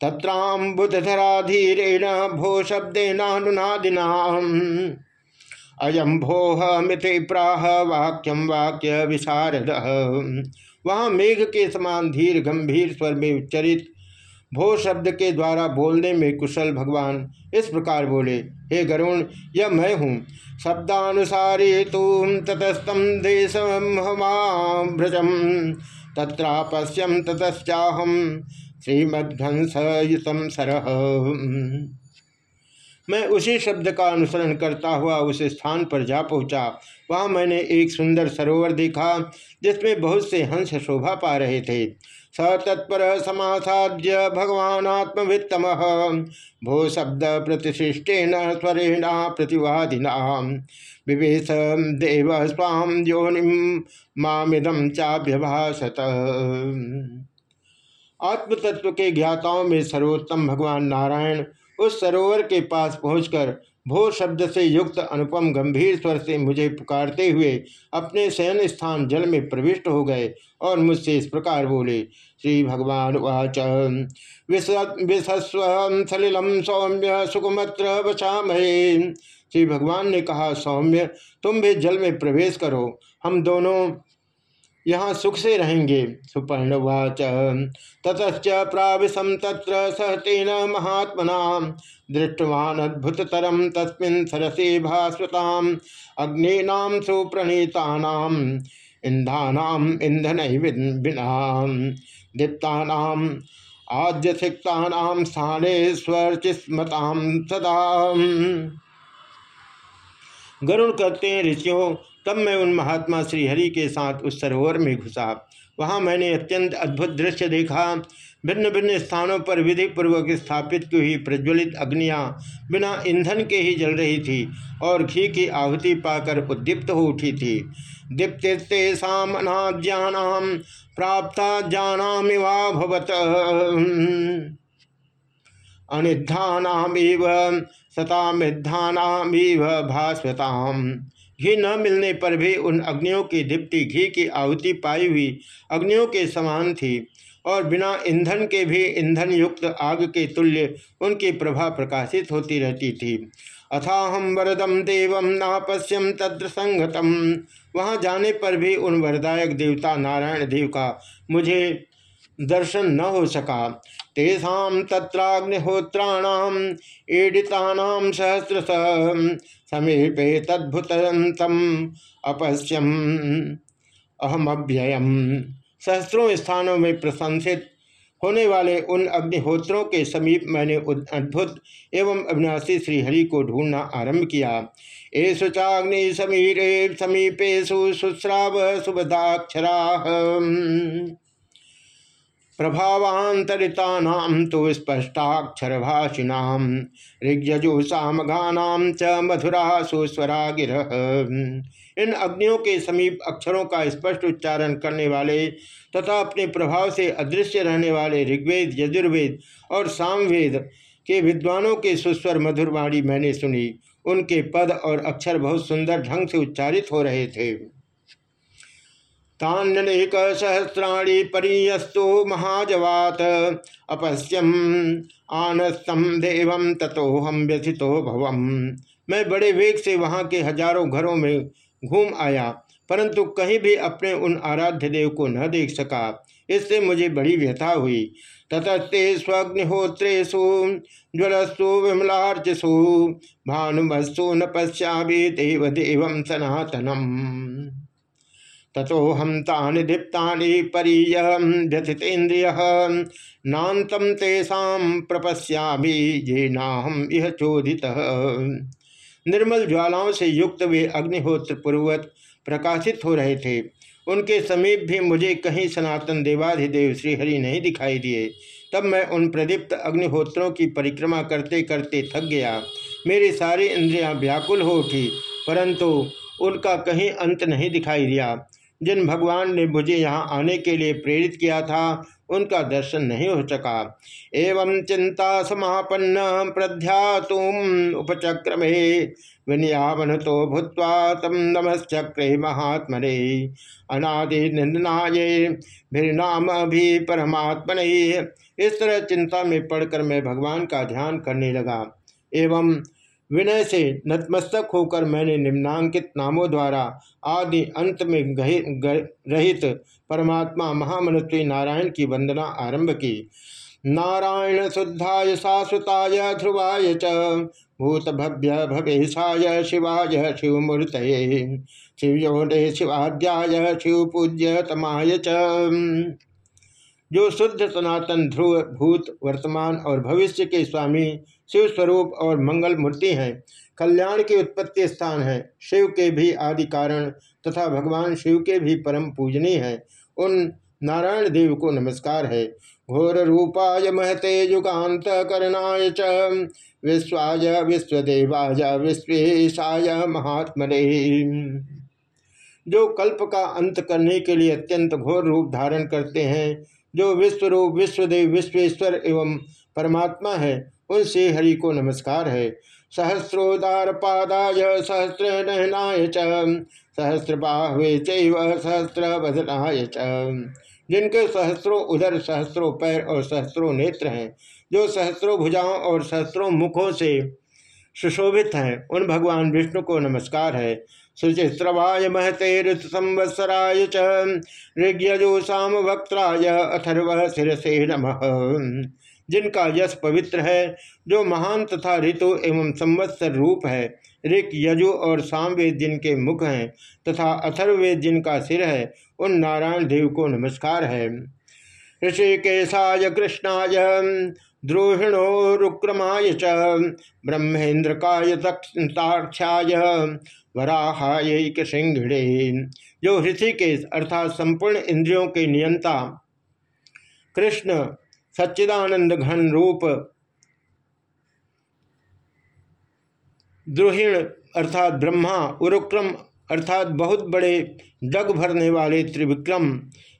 A: तत्राम बुधधराधीरेण भो शब्देनानुनादिना। अयम भोह मिति प्राह वाक्यम वाक्य विशारद। वहाँ मेघ के समान धीर गंभीर स्वर में उच्चरित भो शब्द के द्वारा बोलने में कुशल भगवान इस प्रकार बोले, हे गरुण, यह मैं हूँ। शब्दानुसारे तुम ततस्तम देशमहमाभ्रजम तत्रापश्यम ततश्चाहम श्रीमध्वंस सरह मैं उसी शब्द का अनुसरण करता हुआ उस स्थान पर जा पहुँचा। वहाँ मैंने एक सुंदर सरोवर देखा, जिसमें बहुत से हंस शोभा पा रहे थे। स तत्पर समासाद्य भगवान आत्मवित्तम, भो शब्द प्रतिशिष्टेन स्वरेण प्रतिवादिना। विवेश देव स्वाम योनिम मामिदम चाभ्यभाषत आत्मतत्व के ज्ञाताओं में सर्वोत्तम भगवान नारायण उस सरोवर के पास पहुंचकर भो शब्द से युक्त अनुपम गंभीर स्वर से मुझे पुकारते हुए अपने शयन स्थान जल में प्रविष्ट हो गए और मुझसे इस प्रकार बोले, श्री भगवान वाच विशस्व सलिलम सौम्य सुकुमत्र बचामहे श्री भगवान ने कहा, सौम्य, तुम भी जल में प्रवेश करो। हम दोनों यहाँ सुख से रहेंगे। सुपर्णवाच। ततच प्राविशम तत्र सहतेन महात्मना। दृष्टवान अद्भुततरम तस्मिन् सरसे भास्वताम। अग्नीनाम सुप्रणीतानाम इंधानाम इंधन बिना दीप्तानाम आद्य सिक्तानाम स्थाने स्वर्चिस्मताम सदा गरुण कहते हैं ऋषियों तब मैं उन महात्मा श्रीहरि के साथ उस सरोवर में घुसा। वहाँ मैंने अत्यंत अद्भुत दृश्य देखा। भिन्न भिन्न स्थानों पर विधि पूर्वक स्थापित की हुई प्रज्वलित अग्नियाँ बिना ईंधन के ही जल रही थी और घी की आहुति पाकर उद्दीप्त हो उठी थी। दीप्तिस्तेषामनाद्यानाम प्राप्ता जानामिवा भवत। अनिधानामिव सतामिधानामिव भास्वताम। घी न मिलने पर भी उन अग्नियों की दीप्ति, घी की आहुति पाई हुई अग्नियों के समान थी और बिना ईंधन के भी ईंधन युक्त आग के तुल्य उनकी प्रभा प्रकाशित होती रहती थी। अथाहम वरदम देवम नापश्यम तद्र संगतम वहाँ जाने पर भी उन वरदायक देवता नारायण देव का मुझे दर्शन न हो सका। तेषा तत्राग्निहोत्राणाम ईडितानाम सहस्र समीपे तद्भुतम अपश्यम। अहम अभ्ययम सहस्रों स्थानों में प्रशंसित होने वाले उन अग्निहोत्रों के समीप मैंने अद्भुत एवं अविनाशी श्रीहरि को ढूंढना आरंभ किया। एसु चाग्नि समीरे समीपेशु शुश्राव सुबदाक्षरा। प्रभावांतरिता तो स्पष्टाक्षरभाषिना ऋग्यजुषामघानाम च मधुरा सुस्वरा गिर इन अग्नियों के समीप अक्षरों का स्पष्ट उच्चारण करने वाले तथा अपने प्रभाव से अदृश्य रहने वाले ऋग्वेद, यजुर्वेद और सामवेद के विद्वानों के सुस्वर मधुरवाणी मैंने सुनी। उनके पद और अक्षर बहुत सुंदर ढंग से उच्चारित हो रहे थे। तान्यनेक सहस्राणी परियस्तु महाजवात। अपश्यम आनस्तम देवम तथोहम व्यथितो भवम। मैं बड़े वेग से वहाँ के हज़ारों घरों में घूम आया, परंतु कहीं भी अपने उन आराध्य देव को न देख सका। इससे मुझे बड़ी व्यथा हुई। ततस्ते स्वग्निहोत्रेशु ज्वलस्तु विमलार्चसु भानुमस्तु न पश्चा देव देवम सनातनम। तथोहम तानि दीप्तानि परीय व्यथितेन्द्रिय। नातम तेषा प्रपश्यामी ये नाहम यह चोदित। निर्मल ज्वालाओं से युक्त वे अग्निहोत्र पूर्वत प्रकाशित हो रहे थे। उनके समीप भी मुझे कहीं सनातन देवाधिदेव श्रीहरि नहीं दिखाई दिए। तब मैं उन प्रदीप्त अग्निहोत्रों की परिक्रमा करते करते थक गया। मेरी सारी इंद्रियाँ व्याकुल हो उठी, परंतु उनका कहीं अंत नहीं दिखाई दिया। जिन भगवान ने मुझे यहाँ आने के लिए प्रेरित किया था, उनका दर्शन नहीं हो सका। एवं चिंता समापन्न प्रध्यातुम उपचक्रमे विनियावन तो भूत्वा तम नमश्चक्रे महात्मने। अनादि निंदनाये भिर्नाम भी परमात्मन। इस तरह चिंता में पढ़कर मैं भगवान का ध्यान करने लगा। एवं विनय से नतमस्तक होकर मैंने निम्नांकित नामों द्वारा आदि अंत में रहित परमात्मा महामनुष्वी नारायण की वंदना आरंभ की। नारायण शुद्धाय शाश्वताय ध्रुवाय च भूत भव्य भवेशाय शिवाय शिवमूर्त शिवयोने शिवाद्याय शिव पूज्य तमाय च। जो शुद्ध सनातन ध्रुव, भूत, वर्तमान और भविष्य के स्वामी शिव स्वरूप और मंगल मूर्ति हैं। कल्याण के उत्पत्ति स्थान है। शिव के भी आदि कारण तथा भगवान शिव के भी परम पूजनीय है। उन नारायण देव को नमस्कार है। घोर रूपाय महते युगांत करणाय च। विश्वाय, विश्वदेवाय, विश्वेशाय महात्मरे जो कल्प का अंत करने के लिए अत्यंत घोर रूप धारण करते हैं, जो विश्व रूप विश्वदेव, विश्वेश्वर एवं परमात्मा है उन श्री हरि को नमस्कार है। सहस्रोदार पादाय सहस्र नहनाय च सहस्र बाहवे सहस्र बदनाय च। जिनके सहस्रों उधर सहस्रों पैर और सहस्रों नेत्र हैं, जो सहस्रों भुजाओं और सहस्रों मुखों से सुशोभित हैं, उन भगवान विष्णु को नमस्कार है। शुचिस्रवाय महते ऋत संवत्सराय च ऋग्यजो साम अथर्व शिरसे नमः। जिनका यश पवित्र है, जो महान तथा ऋतु एवं संवत्सर रूप है। ऋक यजु और सामवेद जिनके मुख हैं तथा अथर्ववेद जिनका सिर है, उन नारायण देव को नमस्कार है। ऋषिकेशाय कृष्णाय द्रोहिणो रुक्रमाय च, ब्रह्मेन्द्रकाय ताक्षाय वराहाय सिंघड़े जो ऋषिकेश अर्थात संपूर्ण इंद्रियों के नियंता कृष्ण सच्चिदानंद घन रूप। द्रोहिण अर्थात ब्रह्मा, उरुक्रम अर्थात बहुत बड़े डग भरने वाले त्रिविक्रम,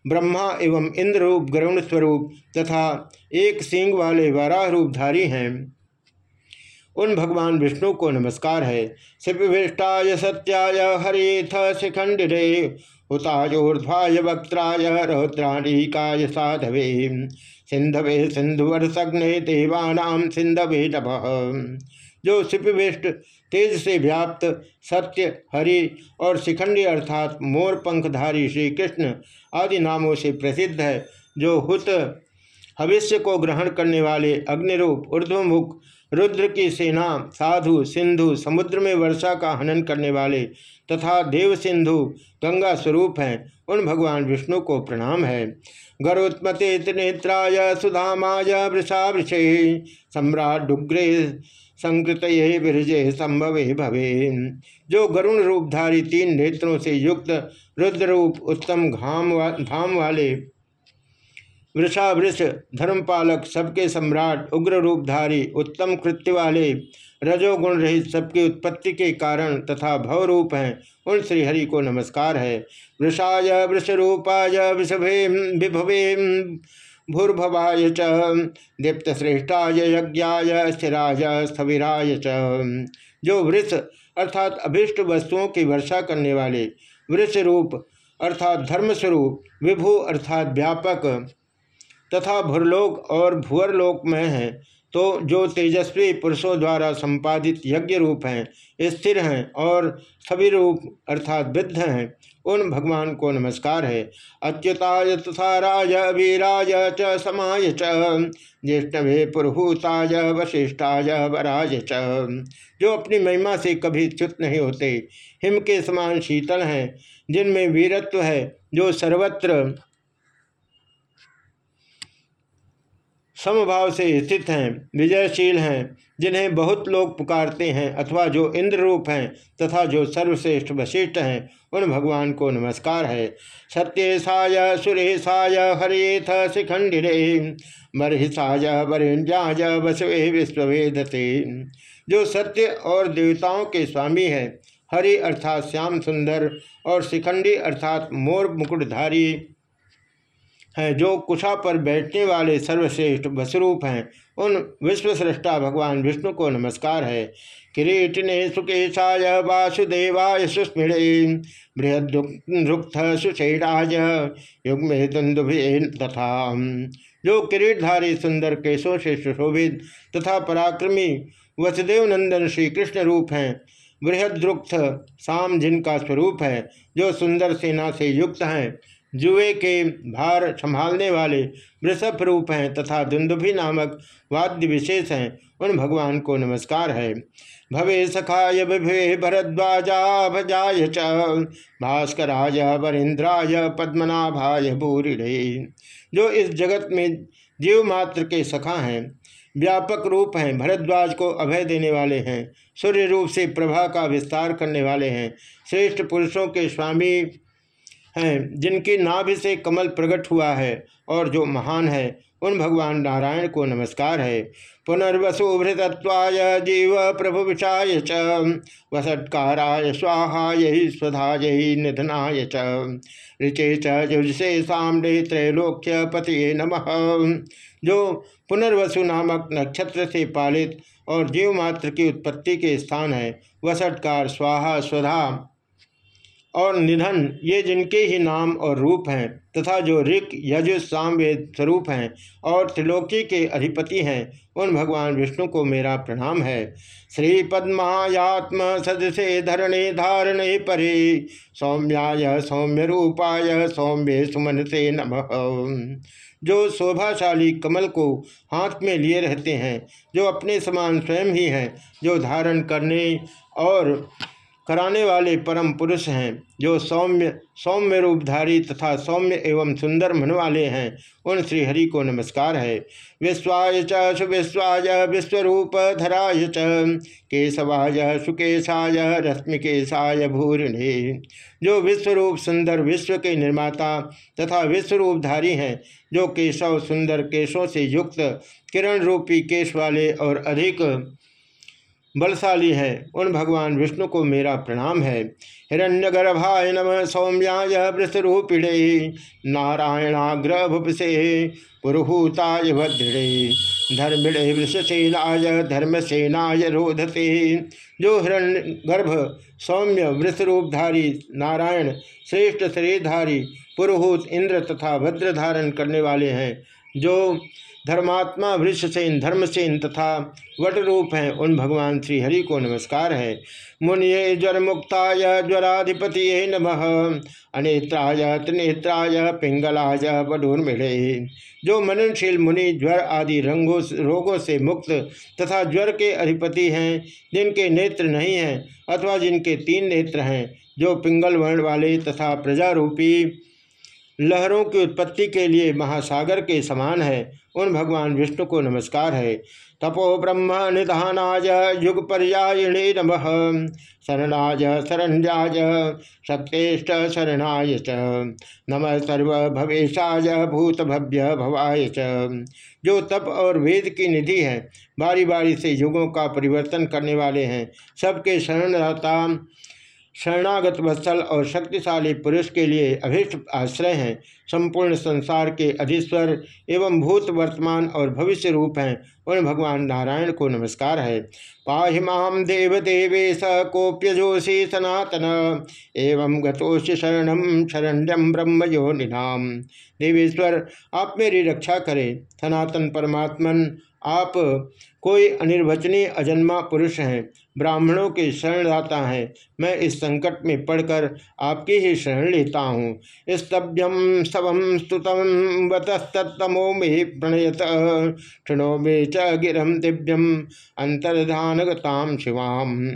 A: ब्रह्मा एवं इंद्र रूप गरुण स्वरूप तथा एक सिंह वाले वाराह रूपधारी हैं। उन भगवान विष्णु को नमस्कार है। शिवविष्टाय सत्याय हरेथ शिखंडे हुतायोर्ध्वाय वक्त्राय रौद्राणिकाय साधवे। सिंधवे सिंधुवर सग्ने देवा सिंधवे नभ जो सिपिवेष्ट तेज से व्याप्त सत्य, हरि और शिखंडी अर्थात मोर पंखधारी श्री कृष्ण आदि नामों से प्रसिद्ध है, जो हुत भविष्य को ग्रहण करने वाले अग्निरूप ऊर्ध्वमुख रुद्र की सेना साधु सिंधु समुद्र में वर्षा का हनन करने वाले तथा देव सिंधु गंगा स्वरूप हैं। उन भगवान विष्णु को प्रणाम है। गरुत्मते त्रिनेत्राय सुधामाय वृषा वृषे सम्राट डुग्रे संकृत विरजे संभवे भवे। जो गरुण रूपधारी तीन नेत्रों से युक्त रुद्र रूप उत्तम घाम वा, धाम वाले वृषावृष, धर्मपालक, सबके सम्राट उग्र रूपधारी उत्तम कृत्य वाले रजोगुण रहित सबकी उत्पत्ति के कारण तथा भवरूप हैं, उन श्रीहरि को नमस्कार है। वृषाय वृषरूपाय वृषभे विभवे भूर्भवाय च दीप्त श्रेष्ठाय यज्ञाय स्थिराय स्थविराय च। जो वृष अर्थात अभिष्ट वस्तुओं की वर्षा करने वाले वृष रूप अर्थात धर्मस्वरूप, विभु अर्थात व्यापक तथा भूरलोक और भुअरलोक में हैं तो जो तेजस्वी पुरुषों द्वारा संपादित यज्ञ रूप हैं स्थिर हैं और सभी रूप अर्थात वृद्ध हैं, उन भगवान को नमस्कार है। अच्युताय तथा राज वीराज च, समाय च। ज्येष्ठभे पुरहूताय, वशिष्ठाय वराज च। जो अपनी महिमा से कभी च्युत नहीं होते, हिम के समान शीतल हैं, जिनमें वीरत्व है, जो सर्वत्र समभाव से स्थित हैं, विजयशील हैं, जिन्हें बहुत लोग पुकारते हैं अथवा जो इंद्र रूप हैं तथा जो सर्वश्रेष्ठ वशिष्ठ हैं, उन भगवान को नमस्कार है। सत्येशाय सुरेशाय हरेथ शिखंडिरे बरहिसाय वरिंजाय वसवे विश्ववेदते। जो सत्य और देवताओं के स्वामी है, हरि अर्थात श्याम सुंदर और शिखंडी अर्थात मोर मुकुटधारी हैं, जो कुशा पर बैठने वाले सर्वश्रेष्ठ वसरूप हैं। उन विश्वश्रेष्ठा भगवान विष्णु को नमस्कार है। किरीटिने सुकेशाय वासुदेवाय सुस्मृणे बृहदुक्त सुशैराय युग्मे दुंदुभे तथा। जो किरीटधारी सुंदर केशों से सुशोभित तथा पराक्रमी वसुदेव नंदन श्री कृष्ण रूप हैं बृहद्रुक्त शाम जिनका स्वरूप है, जो सुंदर सेना से युक्त हैं जुए के भार संभालने वाले वृषभ रूप हैं तथा दुंदुभि नामक वाद्य विशेष हैं। उन भगवान को नमस्कार है। भवे सखाय विभे भरद्वाजा भजाय च। भास्कराय वरिंद्राय पद्मनाभाय भूरिणे। जो इस जगत में जीव मात्र के सखा हैं, व्यापक रूप हैं, भरद्वाज को अभय देने वाले हैं, सूर्य रूप से प्रभा का विस्तार करने वाले हैं, श्रेष्ठ पुरुषों के स्वामी हैं, जिनकी नाभि से कमल प्रकट हुआ है और जो महान है, उन भगवान नारायण को नमस्कार है। पुनर्वसुभृतत्वाय जीव प्रभु विषाय च, वसत्काराय स्वाहाय स्वधाय निधनाय च। ऋचे चुजसे सामने त्रैलोक्य पति नमः। जो पुनर्वसु नामक नक्षत्र से पालित और जीव मात्र की उत्पत्ति के स्थान है वसटकार स्वाहा स्वधा और निधन, ये जिनके ही नाम और रूप हैं, तथा जो ऋक, यजु सामवेद स्वरूप हैं और त्रिलोकी के अधिपति हैं, उन भगवान विष्णु को मेरा प्रणाम है। श्री पद्मायात्म सदसे धरणे धारणे परे, सौम्याय सौम्य रूपाय सौम्य सुमन से नम। जो शोभाशाली कमल को हाथ में लिए रहते हैं, जो अपने समान स्वयं ही हैं, जो धारण करने और कराने वाले परम पुरुष हैं, जो सौम्य सौम्य रूपधारी तथा सौम्य एवं सुंदर मन वाले हैं, उन श्रीहरि को नमस्कार है। विश्वाय च, सुविश्वाय, विश्वरूप धराय च, केशवाय, सुकेशाय, रश्मिकेशाय भूरिणे। जो विश्वरूप सुंदर विश्व के निर्माता तथा विश्वरूपधारी हैं, जो केशव सुंदर केशों से युक्त किरण रूपी केश वाले और अधिक बलशाली है। उन भगवान विष्णु को मेरा प्रणाम है। हिरण्य हिरण्यगर्भाय नम सौम्याय वृषरूपिणे। नारायणाग्र भुपसे पुरुहूताय भद्रे धर्मिणे वृषसेनाय धर्मसेनाय रोधते। जो हिरण्य गर्भ सौम्य वृषरूपधारी नारायण श्रेष्ठ शरीरधारी पुरुहूत इंद्र तथा भद्र धारण करने वाले हैं। जो धर्मात्मा वृषसेन धर्मसेन तथा वट रूप हैं। उन भगवान श्री हरि को नमस्कार है। मुनिये ज्वर मुक्ताय ज्वराधिपति नम। अनेत्राय, त्रिनेत्राय, पिंगलाय वडूर्मिड़े जो मननशील मुनि ज्वर आदि रंगों रोगों से मुक्त तथा ज्वर के अधिपति हैं, जिनके नेत्र नहीं हैं अथवा जिनके तीन नेत्र हैं, जो पिंगल वर्ण वाले तथा प्रजारूपी लहरों की उत्पत्ति के लिए महासागर के समान है। उन भगवान विष्णु को नमस्कार है। तपो ब्रह्म निधानाय युग पर्यायिणी नम। शरणाय शरण्याय सत्येष्ट शरणाय च नम सर्व भवेशाय भूत भव्य भवाय च जो तप और वेद की निधि है बारी बारी से युगों का परिवर्तन करने वाले हैं। सबके शरणदाता शरणागत वत्सल और शक्तिशाली पुरुष के लिए अभिष्ट आश्रय हैं। संपूर्ण संसार के अधीश्वर एवं भूत वर्तमान और भविष्य रूप हैं। उन भगवान नारायण को नमस्कार है। पाहि माम देव देवे स कोप्यजोशी सनातन, एवं गतोषि शरणम शरण्यम ब्रह्म यो निनाम। देवेश्वर, आप मेरी रक्षा करें। सनातन परमात्मन आप कोई अनिर्वचनीय अजन्मा पुरुष हैं, ब्राह्मणों के शरणदाता हैं। मैं इस संकट में पढ़कर आपकी ही शरण लेता हूँ। स्तभ्यम स्तवम स्तुतम वतस्तमो में प्रणयत। क्षणो में च गिरम दिव्यम अंतर्धानगताम शिवाम।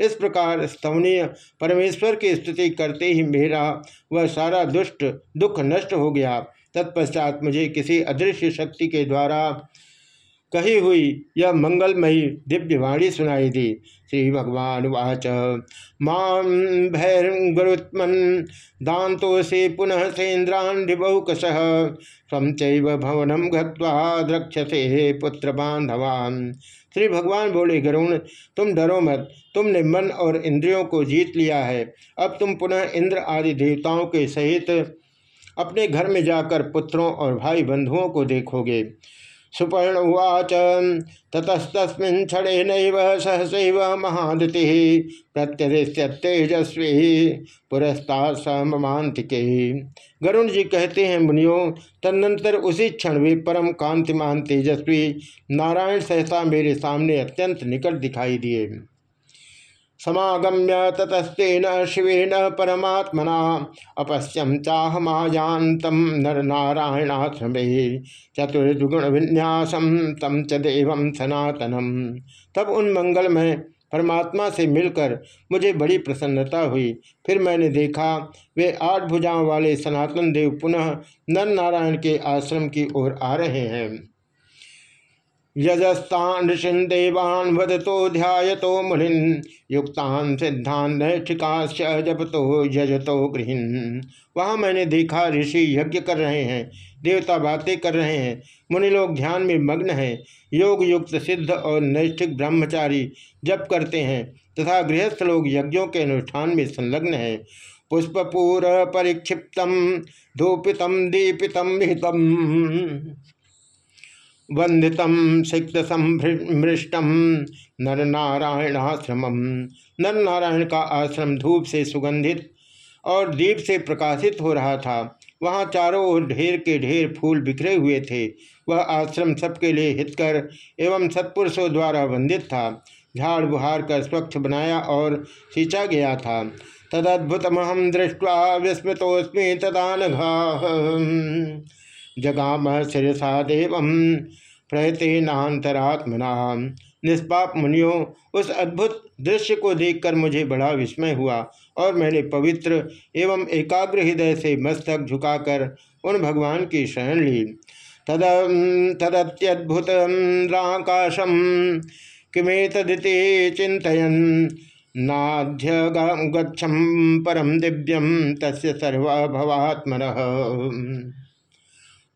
A: इस प्रकार स्तवनीय परमेश्वर की स्तुति करते ही मेरा वह सारा दुष्ट, दुख नष्ट हो गया। तत्पश्चात मुझे किसी अदृश्य शक्ति के द्वारा कही हुई यह मंगलमयी दिव्यवाणी सुनाई दी। श्री भगवान वाच। माँ भैरुत्मन दातो से पुनः सेन्द्रान्डिबहुकश स्व चैव भवनम गक्षसे पुत्र बांधवान श्री भगवान बोले, गरुण, तुम डरो मत। तुमने मन और इंद्रियों को जीत लिया है। अब तुम पुनः इंद्र आदि देवताओं के सहित अपने घर में जाकर पुत्रों और भाई बंधुओं को देखोगे। सुपर्ण उवाच ततस्तस्मिन् क्षणे नैव सहसैव महादति। प्रत्यदेश तेजस्वी। पुरस्ता ममांतिके गरुण जी कहते हैं, मुनियों, तदनंतर उसी क्षण वे परम कांतिमान तेजस्वी नारायण सहसा मेरे सामने अत्यंत निकट दिखाई दिए। समागम्य ततस्तेन शिवेन परमात्मना। अपश्यम चाह मायांतम नर नारायणाश्रमे चतुर्दुगुण विन्यासम तम च देवम सनातनम तब उन मंगल में परमात्मा से मिलकर मुझे बड़ी प्रसन्नता हुई। फिर मैंने देखा, वे आठ भुजाओं वाले सनातन देव पुनः नर नारायण के आश्रम की ओर आ रहे हैं। यजस्तान ऋषिन देवान वदतो ध्यायतो मुनिन। युक्तान सिद्धान नैष्ठिकाश्च जपतो यजतो गृहिन। वहाँ मैंने देखा ऋषि यज्ञ कर रहे हैं, देवता बातें कर रहे हैं, मुनि लोग ध्यान में मग्न हैं। योग युक्त सिद्ध और नैष्ठिक ब्रह्मचारी जप करते हैं तथा गृहस्थ लोग यज्ञों के अनुष्ठान में संलग्न हैं। पुष्पपूर परिक्षिप्तम, धूपितम, दीपितम, विहितम। वंदित सिक्त संभृष्टम नर नारायण आश्रम नर नारायण का आश्रम धूप से सुगंधित और दीप से प्रकाशित हो रहा था। वहाँ चारों ओर ढेर के ढेर फूल बिखरे हुए थे। वह आश्रम सबके लिए हितकर एवं सत्पुरुषों द्वारा वंदित था। झाड़ बुहार कर स्वच्छ बनाया और सींचा गया था। तदद्भुतमहम दृष्टवा विस्मृतोस्मी तदा जगाम शिरसा देव प्रयतेनातरात्मना निष्पाप मुनियों, उस अद्भुत दृश्य को देखकर मुझे बड़ा विस्मय हुआ और मैंने पवित्र एवं एकाग्र हृदय से मस्तक झुकाकर उन भगवान की शरण ली। तद, तदत्यद्भुत राकाशम किमेतदिति चिंतन नाध्य गच्छम परम दिव्यम तस्य सर्वभवात्मन।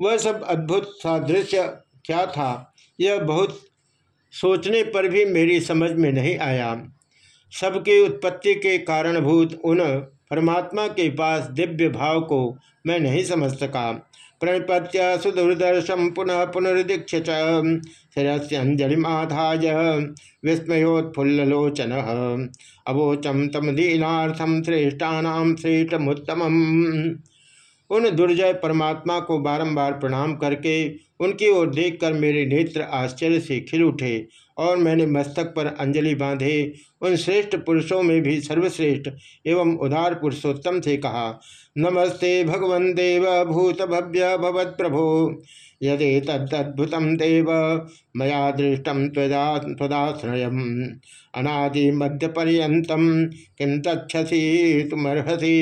A: वह सब अद्भुत सादृश्य क्या था? यह बहुत सोचने पर भी मेरी समझ में नहीं आया। सबके उत्पत्ति के कारणभूत उन परमात्मा के पास दिव्य भाव को मैं नहीं समझ सका। प्रणिपत्य सुदुर्दर्शम पुनः पुनर्दीक्ष शिस्यंजलिमाधाय विस्मयोत्फुल्लोचन अवोचम तम दीनाथम श्रेष्ठानाम श्रेष्ठमुत्तम उन दुर्जय परमात्मा को बारंबार प्रणाम करके उनकी ओर देखकर मेरे नेत्र आश्चर्य से खिल उठे और मैंने मस्तक पर अंजलि बांधे। उन श्रेष्ठ पुरुषों में भी सर्वश्रेष्ठ एवं उदार पुरुषोत्तम से कहा, नमस्ते भगवन देव भूत भव्य भवत प्रभो। यदि तद्भुतम देव, मया दृष्टम तदाश्रय अनादि मध्य पर्यतम तुमर्हसी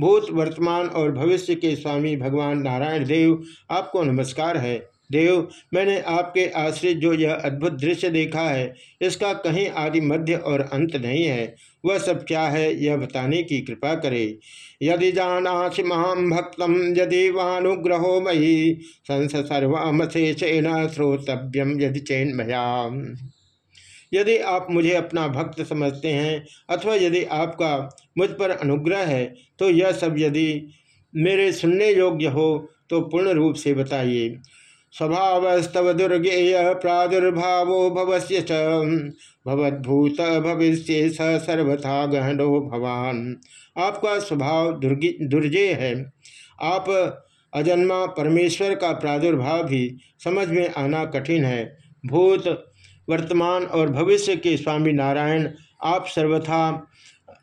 A: भूत, वर्तमान और भविष्य के स्वामी भगवान नारायण देव, आपको नमस्कार है। देव, मैंने आपके आश्रित जो यह अद्भुत दृश्य देखा है, इसका कहीं आदि मध्य और अंत नहीं है। वह सब क्या है, यह बताने की कृपा करे। यदि जानासि महाम भक्तम, यदि वानुग्रहो मयि संस सर्वमशेषेण श्रोतव्यम यदि चैन भयाम यदि आप मुझे अपना भक्त समझते हैं अथवा यदि आपका मुझ पर अनुग्रह है तो यह सब यदि मेरे सुनने योग्य हो तो पूर्ण रूप से बताइए। स्वभावस्तव दुर्गेय प्रादुर्भावो भवस्य च। भवद्भूत भविष्य स सर्वथा गहनो भवान। आपका स्वभाव दुर्जय है। आप अजन्मा परमेश्वर का प्रादुर्भाव भी समझ में आना कठिन है। भूत वर्तमान और भविष्य के स्वामी नारायण, आप सर्वथा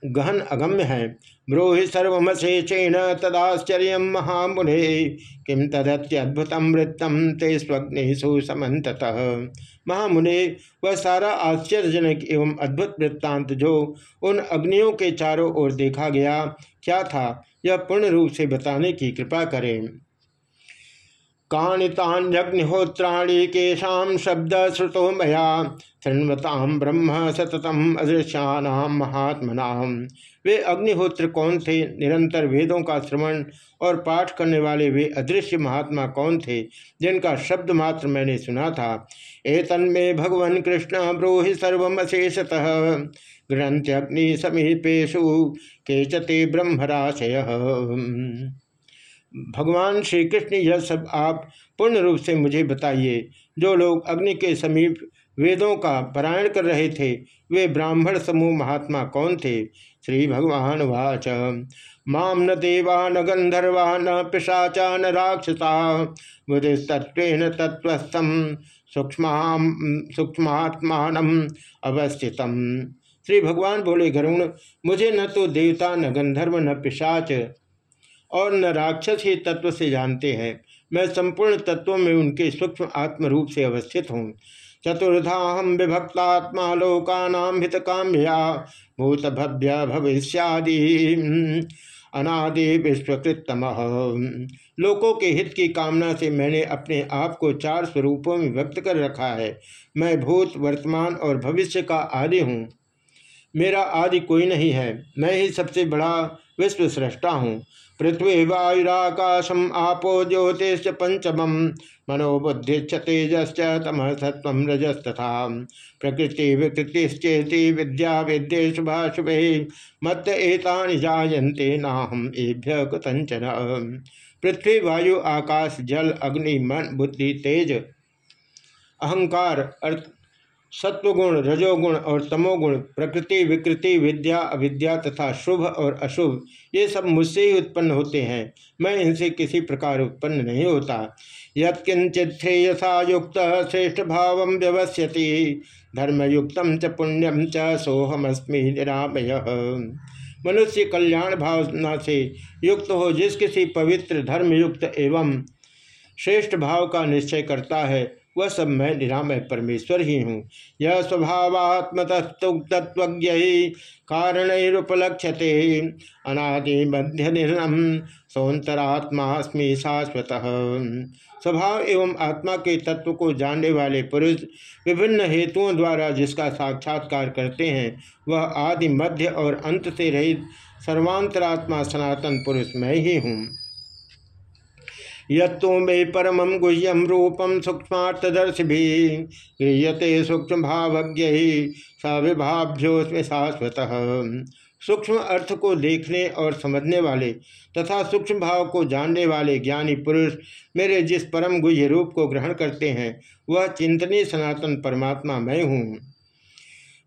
A: गहन अगम्य हैं। ब्रूहि सर्वमशेषेण तदाश्चर्य महामुने किम तदत्यद्भुत वृत्तम ते स्वग्निषु समत महामुने, वह सारा आश्चर्यजनक एवं अद्भुत वृत्तांत जो उन अग्नियों के चारों ओर देखा गया, क्या था, यह पूर्ण रूप से बताने की कृपा करें। काणितान्यग्निहोत्राणी केशा शब्द श्रुतो मया। शृण्वताम ब्रह्म सततम अदृश्यानाम महात्मनाम वे अग्निहोत्र कौन थे? निरंतर वेदों का श्रवण और पाठ करने वाले वे अदृश्य महात्मा कौन थे? जिनका शब्द मात्र मैंने सुना था। ए तन्मे भगवन कृष्ण ब्रूहि सर्वशेषतः ग्रंथ अग्नि समीपेशु केचते ब्रह्मराशय। भगवान श्री कृष्ण यह सब आप पूर्ण रूप से मुझे बताइए। जो लोग अग्नि के समीप वेदों का पारायण कर रहे थे, वे ब्राह्मण समूह महात्मा कौन थे? श्री भगवान वाच। माम न देवा, न गंधर्वा, न पिशाचा, न राक्षसा। बुद्धिस्तत्व तत्वस्थम सूक्ष्मात्मान अवस्थितम श्री भगवान बोले, गरुण, मुझे न तो देवता, न गंधर्व, न पिशाच। और न राक्षस ही तत्व से जानते हैं। मैं संपूर्ण तत्वों में उनके सूक्ष्म आत्म रूप से अवस्थित हूँ। चतुर्धा हम विभक्तात्मा लोकानाम हित काम्या भूत भव्य भविष्यादि अनादि विश्वकृतम लोकों के हित की कामना से मैंने अपने आप को चार स्वरूपों में व्यक्त कर रखा है। मैं भूत, वर्तमान और भविष्य का आदि हूँ। मेरा आदि कोई नहीं है। मैं ही सबसे बड़ा विश्व सृष्टा हूँ। पृथ्वी वायुराकाशम आपो ज्योतिष पंचम मनोबुद्धिश्च तेजश्च तम सत्व रजस्तथा। प्रकृति विकृतिश्चेति विद्या विद्ये शुभाशुभे मत एतानि जायन्ते नाहम एभ्य कुतंचन पृथ्वी वायु आकाश, जल, अग्नि, मन, बुद्धि, तेज, अहंकार सत्वगुण, रजोगुण और तमोगुण, प्रकृति, विकृति, विद्या, अविद्या तथा शुभ और अशुभ, ये सब मुझसे ही उत्पन्न होते हैं। मैं इनसे किसी प्रकार उत्पन्न नहीं होता। युक्त श्रेष्ठ भाव व्यवस्यति। धर्मयुक्त च पुण्यम च सोहमस्मी निरामय। मनुष्य कल्याण भावना से युक्त हो जिस किसी पवित्र धर्मयुक्त एवं श्रेष्ठ भाव का निश्चय करता है वह सब मैं निरामय परमेश्वर ही हूँ। यह स्वभावात्मतत्व कारणपलक्ष्यते अनादि मध्य निर्णम सौंतरात्मास्मी शाश्वत। स्वभाव एवं आत्मा के तत्व को जानने वाले पुरुष विभिन्न हेतुओं द्वारा जिसका साक्षात्कार करते हैं, वह आदि मध्य और अंत से रहित सर्वांतरात्मा सनातन पुरुष मैं ही हूँ। यत्तो मे परम गुह्यम रूपम सूक्ष्मार्थदर्शि भी गृहते सूक्ष्म भावज्ञ ही सविभाभ्योस्म शाश्वत। सूक्ष्म अर्थ को देखने और समझने वाले तथा सूक्ष्म भाव को जानने वाले ज्ञानी पुरुष मेरे जिस परम गुह्य रूप को ग्रहण करते हैं, वह चिंतनीय सनातन परमात्मा मैं हूँ।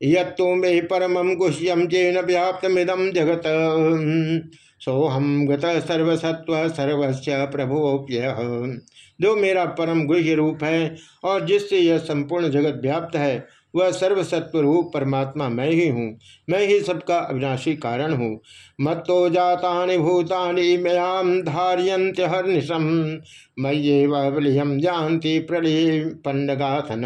A: यत्तो मे परम गुह्यम जेन व्याप्तमिदम जगत। सोहम गत सर्वसत्व सर्वस्व प्रभोप्य जो मेरा परम गुह्य रूप है, और जिससे यह संपूर्ण जगत व्याप्त है, वह सर्वसत्व रूप परमात्मा मैं ही हूँ। मैं ही सबका अविनाशी कारण हूँ। मत्तो जाता भूतानि मयाम धारियंत हर्निशम मये वलियम जानती प्रलय पन्नगाथन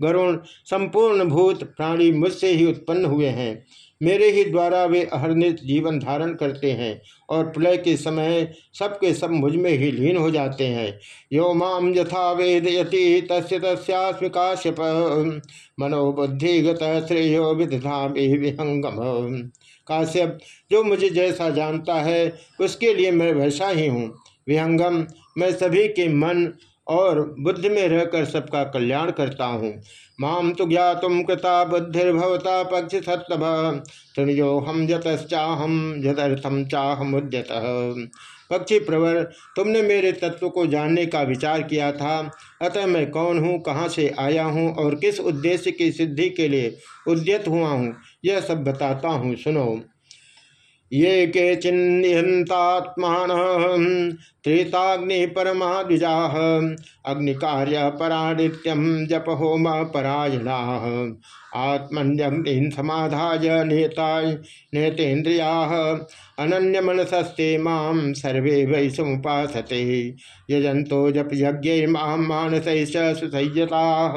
A: गरुण, संपूर्ण भूत प्राणी मुझसे ही उत्पन्न हुए हैं। मेरे ही द्वारा वे अहरनित जीवन धारण करते हैं और प्रलय के समय सबके सब मुझमें ही लीन हो जाते हैं। यो माम यथा वेदयति, तस्य तस्यास्म काश्यप मनोबुद्धिगत श्रेयो विधा विहंगम। काश्यप, जो मुझे जैसा जानता है, उसके लिए मैं वैसा ही हूँ। विहंगम, मैं सभी के मन और बुद्धि में रहकर सबका कल्याण करता हूँ। माम तो ज्ञातुम कृता बुद्धिर्भवता पक्ष सत्तभ। तृणयो हम यतश्चाहम यदर्थम चाह मुद्यत पक्षी प्रवर, तुमने मेरे तत्व को जानने का विचार किया था। अतः मैं कौन हूँ, कहाँ से आया हूँ और किस उद्देश्य की सिद्धि के लिए उद्यत हुआ हूँ, यह सब बताता हूँ, सुनो। ये के चिन्हतात्मान त्रेताग्नि परमा द्विजा अग्निकार्य परादित्यम जप होम परायणा। आत्मन्यग्नि समाधाय नेता नेतेन्द्रिया अनन्य मनसस्ते माम सर्वे वै समुपासते। यजंतो जप यज्ञ मानस सुसह्यता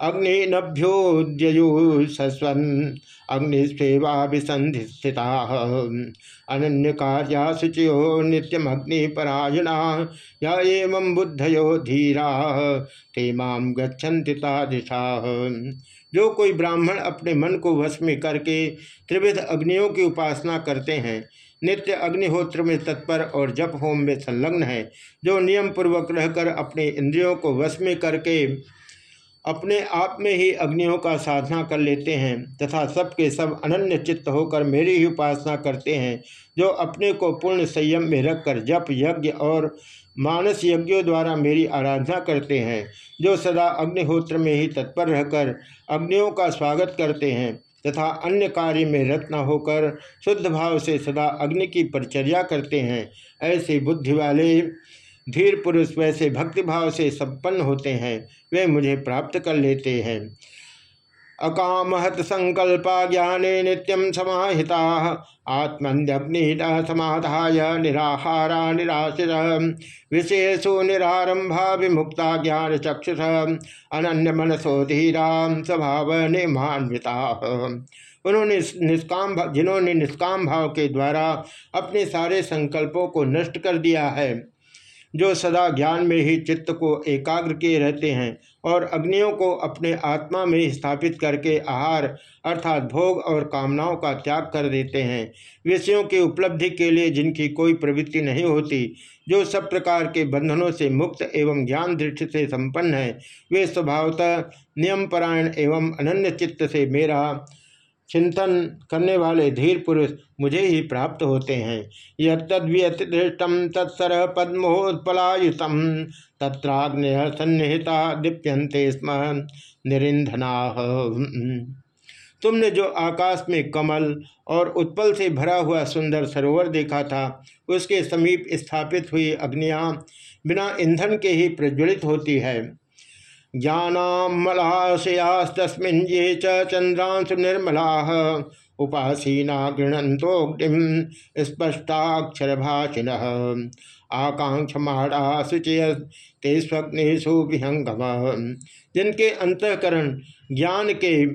A: अग्निनभ्योद्युसस्वन अग्निस्वेवा विसंधि स्थिता अनन्य कार्या शुचियो नित्यमग्निपरायणा। या एवं बुद्धयो धीरा। ते माम गच्छन्ति दिशा जो कोई ब्राह्मण अपने मन को वश में करके त्रिविध अग्नियों की उपासना करते हैं, नित्य अग्निहोत्र में तत्पर और जप होम में संलग्न है, जो नियम पूर्वक रहकर अपने इंद्रियों को वश में करके अपने आप में ही अग्नियों का साधना कर लेते हैं तथा सबके सब अनन्य चित्त होकर मेरी ही उपासना करते हैं, जो अपने को पूर्ण संयम में रखकर जप यज्ञ और मानस यज्ञों द्वारा मेरी आराधना करते हैं, जो सदा अग्निहोत्र में ही तत्पर रहकर अग्नियों का स्वागत करते हैं तथा अन्य कार्य में रत न होकर शुद्ध भाव से सदा अग्नि की परिचर्या करते हैं, ऐसे बुद्धि वाले धीर पुरुष वैसे भक्तिभाव से संपन्न होते हैं, वे मुझे प्राप्त कर लेते हैं। अकामहत संकल्पा ज्ञाने नित्यम समाहिता आत्मन्यग्नि समाधाय निराहारा निराशिर। विशेषो निरारंभा विमुक्ता ज्ञान चक्षुष अनन्य मनसो धीरा स्वभाव निमान्विता। उन्होंने निष्काम जिन्होंने निष्काम भाव के द्वारा अपने सारे संकल्पों को नष्ट कर दिया है जो सदा ज्ञान में ही चित्त को एकाग्र किए रहते हैं और अग्नियों को अपने आत्मा में स्थापित करके आहार अर्थात भोग और कामनाओं का त्याग कर देते हैं। विषयों की उपलब्धि के लिए जिनकी कोई प्रवृत्ति नहीं होती, जो सब प्रकार के बंधनों से मुक्त एवं ज्ञान दृष्टि से संपन्न है, वे स्वभावतः नियमपरायण एवं अनन्य चित्त से मेरा चिंतन करने वाले धीर पुरुष मुझे ही प्राप्त होते हैं। यह तद्व्यतिदृष्टम तत्सर पद्मोत्पलायुत तत्राग्नय सन्निहिता दीप्यंते स्म निरिंधना तुमने जो आकाश में कमल और उत्पल से भरा हुआ सुंदर सरोवर देखा था, उसके समीप स्थापित हुई अग्नियाँ बिना ईंधन के ही प्रज्वलित होती है। ज्ञानामलाशयास्तस्मिन् ये च चंद्रांशु निर्मला उपासीना गृणन्तोग्निम स्पष्टाक्षर भाषिण आकांक्षमाणा शुचय ते स्वग्नेशु विहंगम जिनके अंतकरण ज्ञान के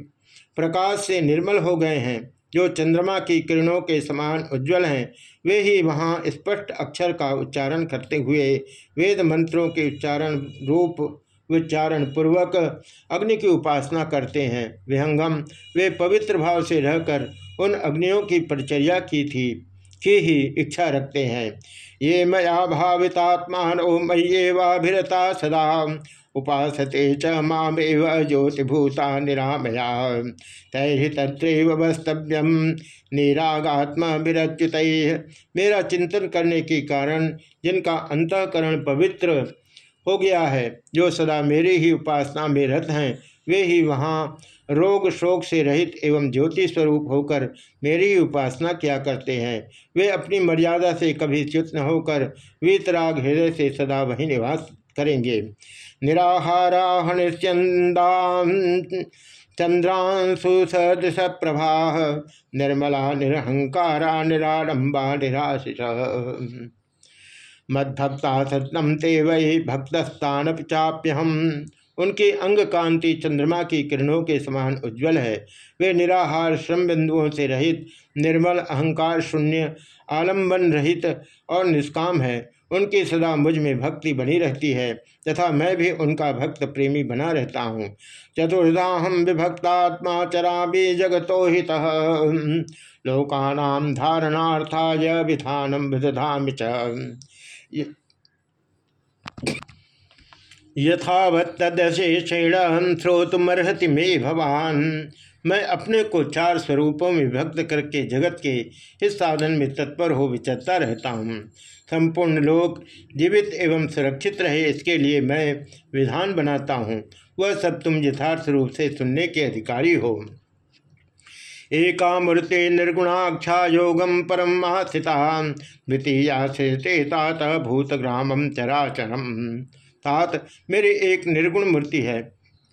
A: प्रकाश से निर्मल हो गए हैं, जो चंद्रमा की किरणों के समान उज्जवल हैं, वे ही वहाँ स्पष्ट अक्षर का उच्चारण करते हुए वेद मंत्रों के उच्चारण रूप उच्चारण पूर्वक अग्नि की उपासना करते हैं। विहंगम, वे पवित्र भाव से रहकर उन अग्नियों की परिचर्या की थी, की ही इच्छा रखते हैं। ये मया भावितात्मान, ओ मयेवाभिरता सदा। उपासते च मामेव ज्योतिभूता निरामया। तैहि तत्रैव वस्तव्यम निरागात्म विरच्युत मेरा चिंतन करने के कारण, जिनका अंतकरण पवित्र हो गया है। जो सदा मेरी ही उपासना में रत हैं, वे ही वहाँ रोग शोक से रहित एवं ज्योति स्वरूप होकर मेरी ही उपासना किया करते हैं। वे अपनी मर्यादा से कभी च्युत न होकर वीतराग हृदय से सदा वही निवास करेंगे। निराहारा चंद्रांशु सदृश प्रभा, निर्मला निरहंकारा निराडंबा निराशिष। मद्भक्ता सतनम ते वही भक्तस्तान चाप्यहम। उनके अंग कांति चंद्रमा की किरणों के समान उज्जवल है। वे निराहार श्रम बिंदुओं से रहित, निर्मल अहंकार शून्य, आलंबन रहित और निष्काम है। उनकी सदा मुझमें भक्ति बनी रहती है, तथा मैं भी उनका भक्त प्रेमी बना रहता हूँ। चतुर्दा हम विभक्तात्मा चरा भी जगतो हित। लोकानाम धारणार्थाय विधानम विदधाम यथावत्तदशेषेण श्रोतुमर्हति मे भवान। मैं अपने को चार स्वरूपों में विभक्त करके जगत के इस साधन में तत्पर हो विचरता रहता हूँ। संपूर्ण लोक जीवित एवं सुरक्षित रहे, इसके लिए मैं विधान बनाता हूँ। वह सब तुम यथार्थ रूप से सुनने के अधिकारी हो। एका मूर्ति निर्गुणाक्षा योगम परम महास्थिता द्वितीया से तात भूतग्रामम चराचरम तात मेरी एक निर्गुण मूर्ति है,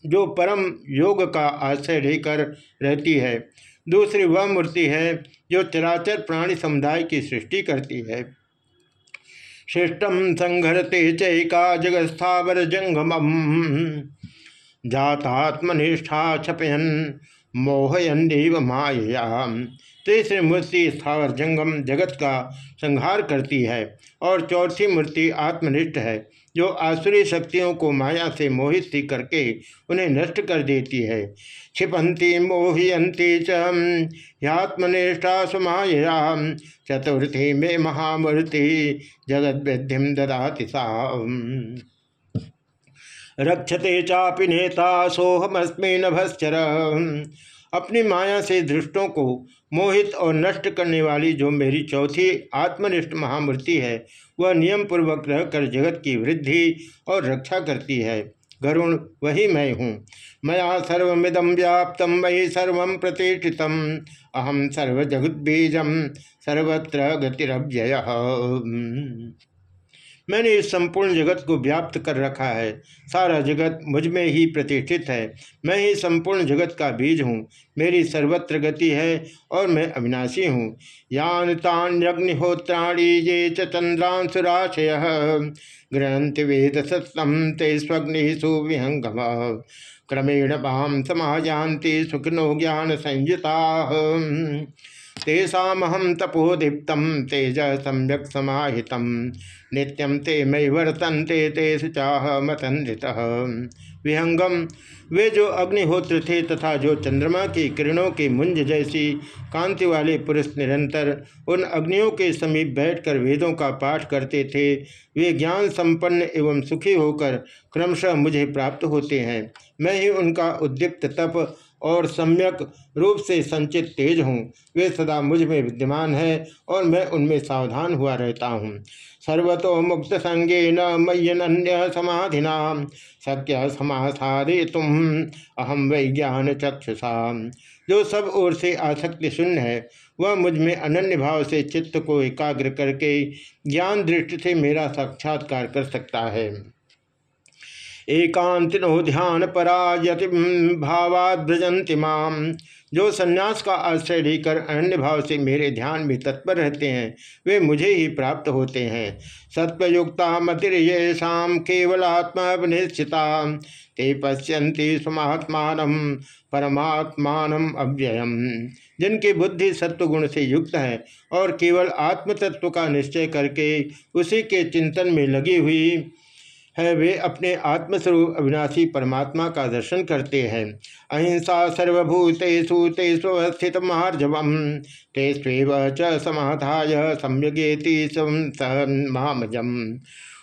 A: जो परम योग का आश्रय लेकर रहती है। दूसरी वह मूर्ति है, जो चराचर प्राणी समुदाय की सृष्टि करती है। श्रेष्ठम संघरते चैका जगस्थावर जंगम, जातात्मनिष्ठा छपयन मोहयन देव माया तीसरी मूर्ति स्थावर जंगम जगत का संहार करती है और चौथी मूर्ति आत्मनिष्ठ है, जो आसुरी शक्तियों को माया से मोहित सी करके उन्हें नष्ट कर देती है। क्षिपंती मोहयंती चात्मनिष्ठा सुमाया चतुर्थी में महामूर्ति जगत विद्यम ददाति सा रक्षते चापि नेता सोहमस्मी नभश्चर। अपनी माया से दृष्टों को मोहित और नष्ट करने वाली जो मेरी चौथी आत्मनिष्ठ महामूर्ति है, वह नियम पूर्वक रहकर जगत की वृद्धि और रक्षा करती है। गरुण, वही मैं हूँ। मया सर्विदम व्याप्त, मयि सर्व प्रतिष्ठित। अहम सर्वजगुद्बीजम सर्वत्र गतिरव्यय। मैंने इस संपूर्ण जगत को व्याप्त कर रखा है। सारा जगत मुझमें ही प्रतिष्ठित है। मैं ही संपूर्ण जगत का बीज हूँ। मेरी सर्वत्र गति है और मैं अविनाशी हूँ। यान तान्यग्निहोत्राणी ये चंद्रांशुराशय गृहंति वेद सत्तम ते स्वग्नि विहंगम क्रमेण बाम समाजाति सुखिनो ज्ञान संयुता तेषाहम तपोदीप्त तेज सम्यक समाहित। नित्यम ते मई वर्तनते तेज चाह मतंधित विहंगम वे जो अग्निहोत्र थे तथा जो चंद्रमा की किरणों की मुंज जैसी कांति वाले पुरुष निरंतर उन अग्नियों के समीप बैठकर वेदों का पाठ करते थे। वे ज्ञान संपन्न एवं सुखी होकर क्रमशः मुझे प्राप्त होते हैं। मैं ही उनका उद्दीप्त तप और सम्यक रूप से संचित तेज हूँ। वे सदा मुझमें विद्यमान है और मैं उनमें सावधान हुआ रहता हूँ। सर्वतो मुक्त संगे न मय्यन्य समाधिना शक्य समासादे तुम अहम वैज्ञान चक्षुषा। जो सब ओर से आसक्ति शून्य है, वह मुझमें अनन्य भाव से चित्त को एकाग्र करके ज्ञान दृष्टि से मेरा साक्षात्कार कर सकता है। एकांतिनो ध्यान परायति भावाद भ्रजंति माम। जो संन्यास का आश्रय लेकर अन्य भाव से मेरे ध्यान में तत्पर रहते हैं, वे मुझे ही प्राप्त होते हैं। सत्वयुक्ता मतिर्येषाम केवलात्मनिश्चिता ते पश्यन्ति स्वमात्मान, परमात्मान अव्ययम। जिनकी बुद्धि सत्वगुण से युक्त है और केवल आत्मतत्व का निश्चय करके उसी के चिंतन में लगी हुई है। वे अपने आत्मस्वरूप अविनाशी परमात्मा का दर्शन करते हैं। अहिंसा सर्वभूतेषु ते स्वस्थित महार्जवम ते स्वेव च समाधाय सम्यगेति महामजम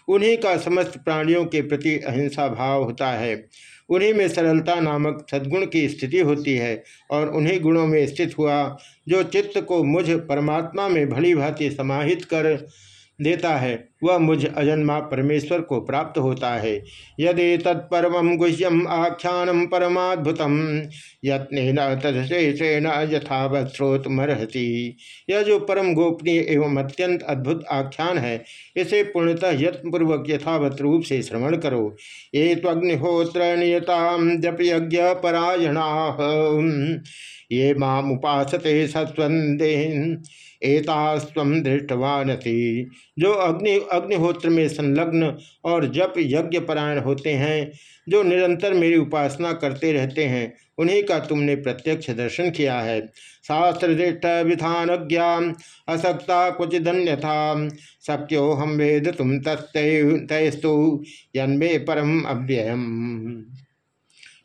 A: उन्हीं का समस्त प्राणियों के प्रति अहिंसा भाव होता है। उन्हीं में सरलता नामक सद्गुण की स्थिति होती है और उन्हीं गुणों में स्थित हुआ जो चित्त को मुझ परमात्मा में भली भांति समाहित कर देता है, वह मुझ अजन्मा परमेश्वर को प्राप्त होता है। यदि तत्परम गुह्यम आख्यानम परमाद्भुत यत्न तदशेषेण यथावत स्रोत मरहती यह जो परम गोपनीय एवं अत्यंत अद्भुत आख्यान है, इसे पूर्णतः यत्नपूर्वक यथावत रूप से श्रवण करो। ये तग्निहोत्र नियता जप यज्ञ परायणा। ये माम उपासते सत्वंदे एतास्व दृष्टवान जो अग्नि, अग्निहोत्र में संलग्न और जप यज्ञ परायण होते हैं, जो निरंतर मेरी उपासना करते रहते हैं, उन्हीं का तुमने प्रत्यक्ष दर्शन किया है। शास्त्र दृष्ट विधान ज्ञान असक्ता कुचिदन्य था शक्यो हम वेद तुम तस्तु, यन्मे परम अव्ययम।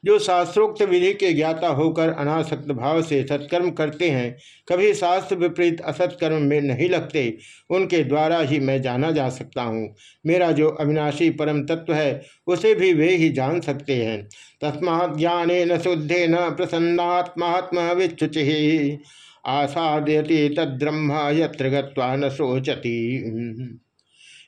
A: जो शास्त्रोक्त विधि के ज्ञाता होकर अनासक्त भाव से सत्कर्म करते हैं, कभी शास्त्र विपरीत असत्कर्म में नहीं लगते, उनके द्वारा ही मैं जाना जा सकता हूँ। मेरा जो अविनाशी परम तत्व है, उसे भी वे ही जान सकते हैं। तस्मा ज्ञान न शुद्धे न प्रसन्नात्मात्म विच्युचि आसाद्यति तद्ब्रह्म यत्र न सोचती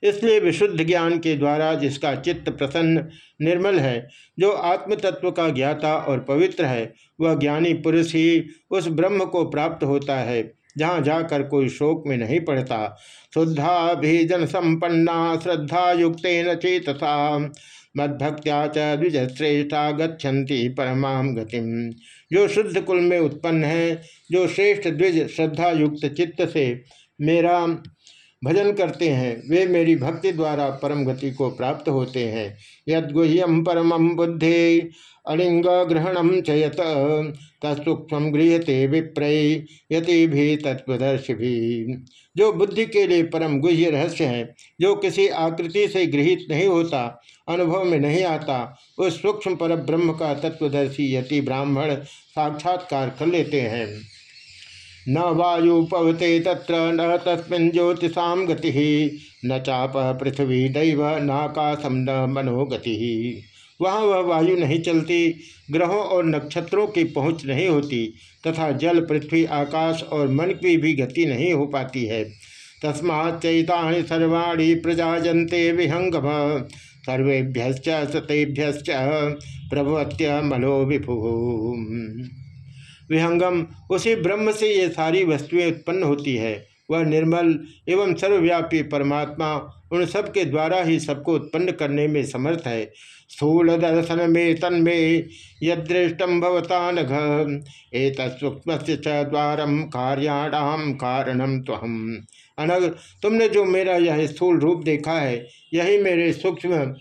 A: इसलिए विशुद्ध ज्ञान के द्वारा जिसका चित्त प्रसन्न, निर्मल है, जो आत्म तत्व का ज्ञाता और पवित्र है, वह ज्ञानी पुरुष ही उस ब्रह्म को प्राप्त होता है, जहाँ जाकर कोई शोक में नहीं पड़ता। शुद्धा भी जन संपन्ना श्रद्धा युक्त न चेतसा। मदभक्त्या च गच्छन्ति परमाम गतिम। जो शुद्ध कुल में उत्पन्न है, जो श्रेष्ठ द्विज श्रद्धा युक्त चित्त से, मेरा भजन करते हैं, वे मेरी भक्ति द्वारा परम गति को प्राप्त होते हैं। यदगुह्यम परम बुद्धि अलिंग ग्रहणम चयत तत्सूक्ष्म गृहते विप्रय यति भी तत्वदर्शी भी जो बुद्धि के लिए परम गुह्य रहस्य है, जो किसी आकृति से गृहित नहीं होता, अनुभव में नहीं आता, उस सूक्ष्म पर ब्रह्म का तत्वदर्शी यति ब्राह्मण साक्षात्कार कर लेते हैं। न वायु पवते तत्र न तस्मिन् ज्योतिषा गति, न चाप पृथ्वी दैव नाकाशम न मनोगति। वहाँ वह वायु नहीं चलती, ग्रहों और नक्षत्रों की पहुँच नहीं होती, तथा जल, पृथ्वी, आकाश और मन की भी गति नहीं हो पाती है। तस्मा चैता सर्वाणी प्रजाजंते विहंगम सर्वेभ्य सतेभ्य प्रभुत्य मनो विभु। विहंगम। उसी ब्रह्म से ये सारी वस्तुएँ उत्पन्न होती है। वह निर्मल एवं सर्वव्यापी परमात्मा उन सब के द्वारा ही सबको उत्पन्न करने में समर्थ है। स्थूल दर्शन में तन्मे यदृष्टम भवता नघ। एक सूक्ष्म द्वारम कार्याणाम कारणम तो हम अनग तुमने जो मेरा यह स्थूल रूप देखा है, यही मेरे सूक्ष्म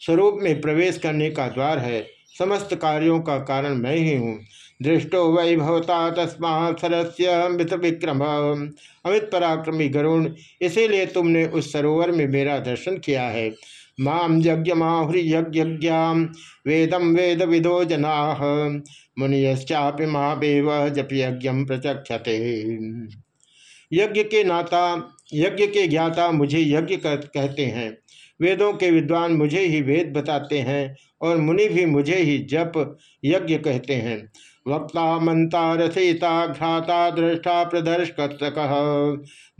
A: स्वरूप में प्रवेश करने का द्वार है। समस्त कार्यों का कारण मैं ही हूँ। दृष्टो वै भवता तस्मा सरस्य मृत विक्रम अमित पराक्रमी गरुण, इसीलिए तुमने उस सरोवर में मेरा दर्शन किया है। माम यज्ञ माहुरी यज्ञ वेदम वेद विदो जना, मुनियश्चापि महावेव जप यज्ञ प्रचक्षते। यज्ञ के नाता, यज्ञ के ज्ञाता मुझे यज्ञ कहते हैं। वेदों के विद्वान मुझे ही वेद बताते हैं, और मुनि भी मुझे ही जप यज्ञ कहते हैं। वक्ता मंता रचयिता घ्राता दृष्टा प्रदर्शक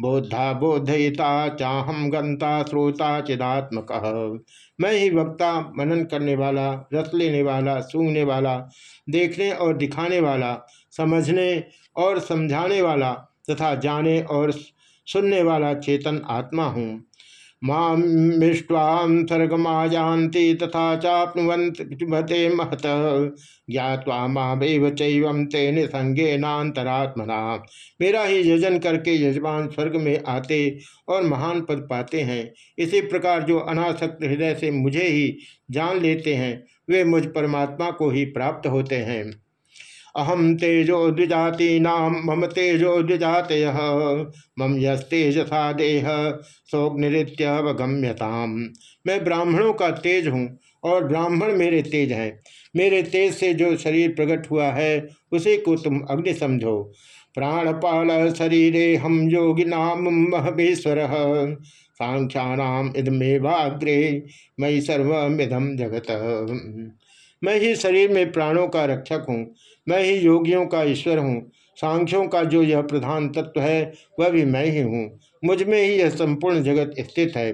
A: बोधा बोधयिता चाहम गंता श्रोता चिदात्मक। मैं ही वक्ता, मनन करने वाला, रस लेने वाला, सूंघने वाला, देखने और दिखाने वाला, समझने और समझाने वाला तथा जाने और सुनने वाला चेतन आत्मा हूँ। मामिष्ट्वाम सर्गमायांति तथा चापनुवंते महत। ज्ञावा मावेव चैवम तेन संगे नातरात्मना मेरा ही यजन करके यजमान स्वर्ग में आते और महान पद पाते हैं। इसी प्रकार जो अनासक्त हृदय से मुझे ही जान लेते हैं, वे मुझ परमात्मा को ही प्राप्त होते हैं। अहम तेजो नाम मम तेजो द्विजात मम यस्तेजसा देह सोग्नित्यवगम्यताम मैं ब्राह्मणों का तेज हूँ और ब्राह्मण मेरे तेज हैं। मेरे तेज से जो शरीर प्रकट हुआ है, उसी को तुम अग्नि समझो। प्राणपाल शरीरे हम योगिनाम महबेश्वर सांख्यानाम इदमेवाग्रे मई सर्विदम जगत। मैं ही शरीर में प्राणों का रक्षक हूँ मैं ही योगियों का ईश्वर हूँ। सांख्यों का जो यह प्रधान तत्व है, वह भी मैं ही हूँ। मुझमें ही यह संपूर्ण जगत स्थित है।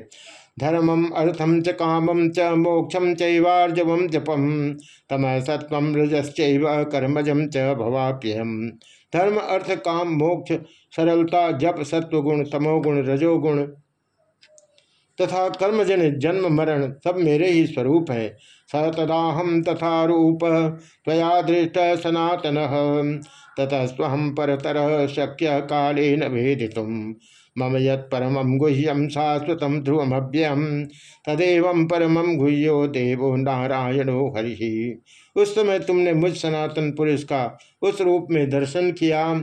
A: धर्मम अर्थम च कामम च मोक्षम चैवार्जवम जपम। तम सत्व रजश्चैव कर्मजम च भवाप्यहम। धर्म, अर्थ, काम, मोक्ष, सरलता, जप सत्वगुण तमोगुण, रजोगुण तथा कर्मजन जन्म, मरण सब मेरे ही स्वरूप हैं। स तथा रूप, त्वया दृष्ट सनातन। ततस्वहम परतर शक्य काले न भेदित। मम यम गुह्यम शाश्वत ध्रुवमभ्यम तदेव परम गुह्यो देवो नारायणो हरि। उस समय तुमने मुझ सनातन पुरुष का उस रूप में दर्शन किया।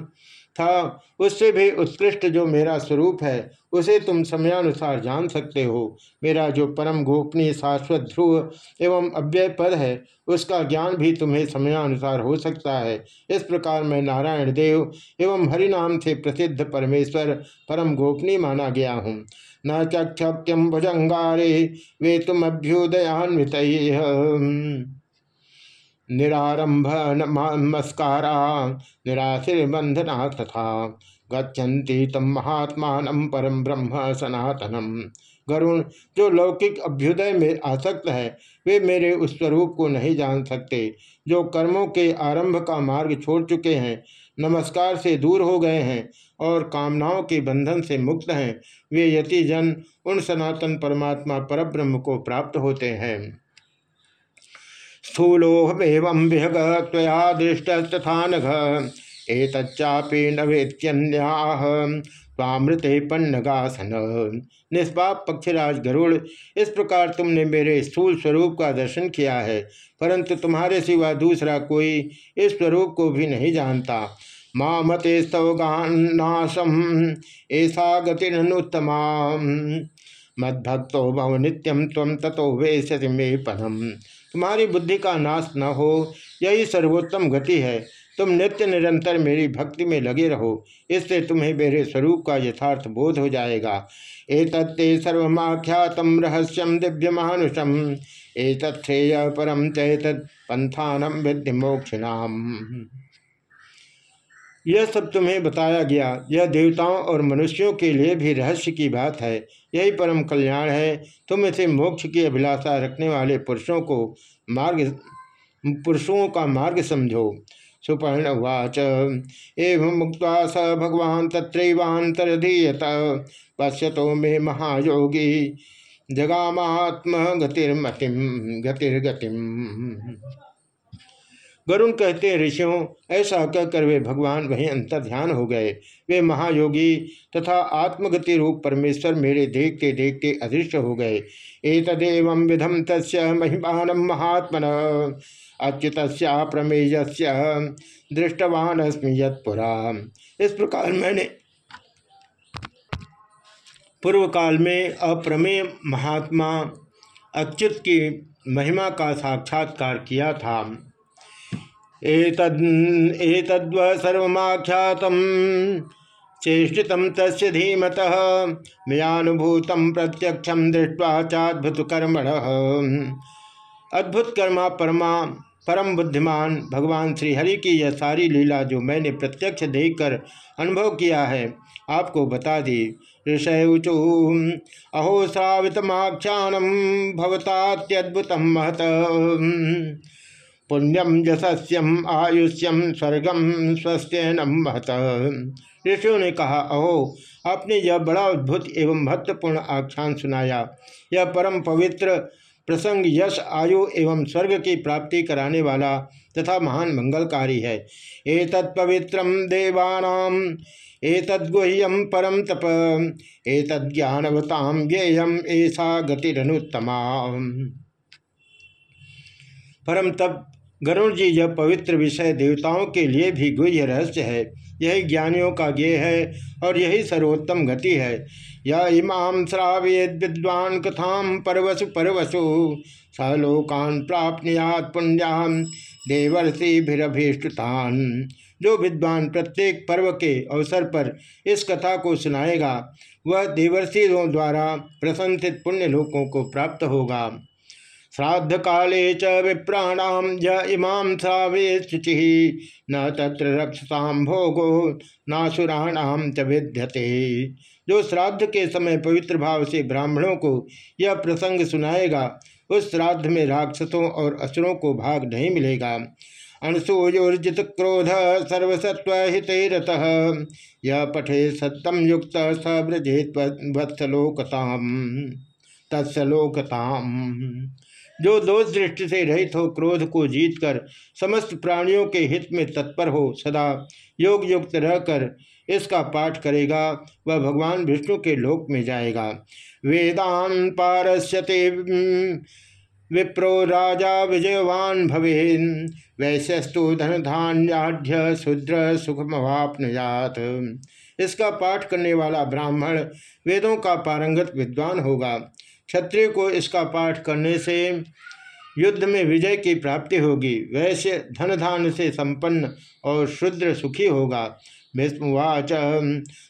A: था, उससे भी उत्कृष्ट जो मेरा स्वरूप है उसे तुम समयानुसार जान सकते हो। मेरा जो परम गोपनीय शाश्वत ध्रुव एवं अव्यय पद है, उसका ज्ञान भी तुम्हें समयानुसार हो सकता है। इस प्रकार मैं नारायण देव एवं हरिनाम से प्रसिद्ध परमेश्वर, परम गोपनीय माना गया हूँ। न चक्षक्यम भुजंगारे वे तुम अभ्युदयान्वित निरारंभ नमस्कारा निराशिर्बंधना तथा गच्छन्ति तम महात्मान परम ब्रह्म सनातनम गरुण, जो लौकिक अभ्युदय में आसक्त है, वे मेरे उस स्वरूप को नहीं जान सकते, जो कर्मों के आरंभ का मार्ग छोड़ चुके हैं, नमस्कार से दूर हो गए हैं और कामनाओं के बंधन से मुक्त हैं, वे यति जन उन सनातन परमात्मा परब्रह्म को प्राप्त होते हैं। स्थूलोहमेवं विहग त्वया दृष्टस्तथा नघ। एतच्चापि न वेत्यन्याह स्वामृते पन्नगासन। निष्पाप पक्षराज गरुड़, इस प्रकार तुमने मेरे स्थूल स्वरूप का दर्शन किया है, परंतु तुम्हारे सिवा दूसरा कोई इस स्वरूप को भी नहीं जानता। माँ मते स्तवगानाशम ऐसा गतिरनुत्तमा मद्भक्तो भव नित्यम तम ततो वेश्य मे पदम। तुम्हारी बुद्धि का नाश न हो, यही सर्वोत्तम गति है। तुम नित्य निरंतर मेरी भक्ति में लगे रहो। इससे तुम्हें मेरे स्वरूप का यथार्थ बोध हो जाएगा। एतत्ते सर्वख्यातम रहस्यम दिव्य मानुषम एतत्थेय परम चैत पंथानम विद्य मोक्षिणाम। यह सब तुम्हें बताया गया। यह देवताओं और मनुष्यों के लिए भी रहस्य की बात है। यही परम कल्याण है। तुम इसे मोक्ष की अभिलाषा रखने वाले पुरुषों को मार्ग, पुरुषों का मार्ग समझो। सुपर्ण उवाच एवं मुक्त स भगवान तत्रैवांतरधीयत पश्यतो मे महायोगी। जगामात्म गतिर्मतिम गतिर्गतिम वरुण कहते ऋषियों, ऐसा कहकर वे भगवान वहीं अंतर ध्यान हो गए। वे महायोगी तथा आत्मगति रूप परमेश्वर मेरे देखते देखते अदृश्य हो गए। एतदेव विधम तस् महिमान महात्मन। अच्युत प्रमेय दृष्टवान अस्मी यत्पुरा इस प्रकार मैंने पूर्व काल में अप्रमेय महात्मा अच्युत की महिमा का साक्षात्कार किया था। एतद्व सर्वख्यात चेष्टित तस्य धीमत, मयानुभूत प्रत्यक्षम दृष्टवा चाद्भुत कर्मण अद्भुत कर्मा परमा परम बुद्धिमान भगवान श्रीहरि की यह सारी लीला जो मैंने प्रत्यक्ष देखकर अनुभव किया है, आपको बता दी। ऋषय ऊचु अहो श्रावितमाख्यानम भवतात्यद्भुत महत। पुण्यम यशस्यम आयुष्यम स्वर्गम स्वस्थ्यनम महत। ऋषियों ने कहा, अहो, आपने यह बड़ा अद्भुत एवं महत्वपूर्ण आख्यान सुनाया। यह परम पवित्र प्रसंग यश, आयु एवं स्वर्ग की प्राप्ति कराने वाला तथा महान मंगलकारी है। एतत्पवित्रम देवानाम एतद्गुह्यम परम तप एतज्ञानवताम ज्ञेयम ऐसा गतिरनुत्तमा परम तप गरुण जी, यह पवित्र विषय देवताओं के लिए भी गुह्य रहस्य है। यही ज्ञानियों का ज्ञेय है और यही सर्वोत्तम गति है। या इमाम श्रावेद विद्वान कथाम परवसु परवसु। सलोकान प्राप्त पुण्यान देवर्षिभिरभीष्टतान जो विद्वान प्रत्येक पर्व के अवसर पर इस कथा को सुनाएगा, वह देवर्षियों द्वारा प्रशंसित पुण्य लोकों को प्राप्त होगा। श्राद्ध काले च विप्राणाम य इमाम श्रावे शुचि न तत्र रक्षताम भोगो नासुराणाम च विद्यते जो श्राद्ध के समय पवित्र भाव से ब्राह्मणों को यह प्रसंग सुनाएगा, उस श्राद्ध में राक्षसों और असुरों को भाग नहीं मिलेगा। अनसूयोर्जित क्रोध सर्वसत्व हितेरत यह पठे सत्यम युक्त सब्रजेत वत्सलोकताम। तत्सलोकताम। जो दोष दृष्टि से रहित हो, क्रोध को जीतकर समस्त प्राणियों के हित में तत्पर हो, सदा योग युक्त रहकर इसका पाठ करेगा, वह भगवान विष्णु के लोक में जाएगा। वेदान पारस्यते, विप्रो राजा विजयवान भवे वैश्यस्तु धन धान्याढ़ शूद्र सुखमवापनुयात। इसका पाठ करने वाला ब्राह्मण वेदों का पारंगत विद्वान होगा। क्षत्रिय को इसका पाठ करने से युद्ध में विजय की प्राप्ति होगी। वैश्य धन धान से संपन्न और शुद्र सुखी होगा। भीष्मवाच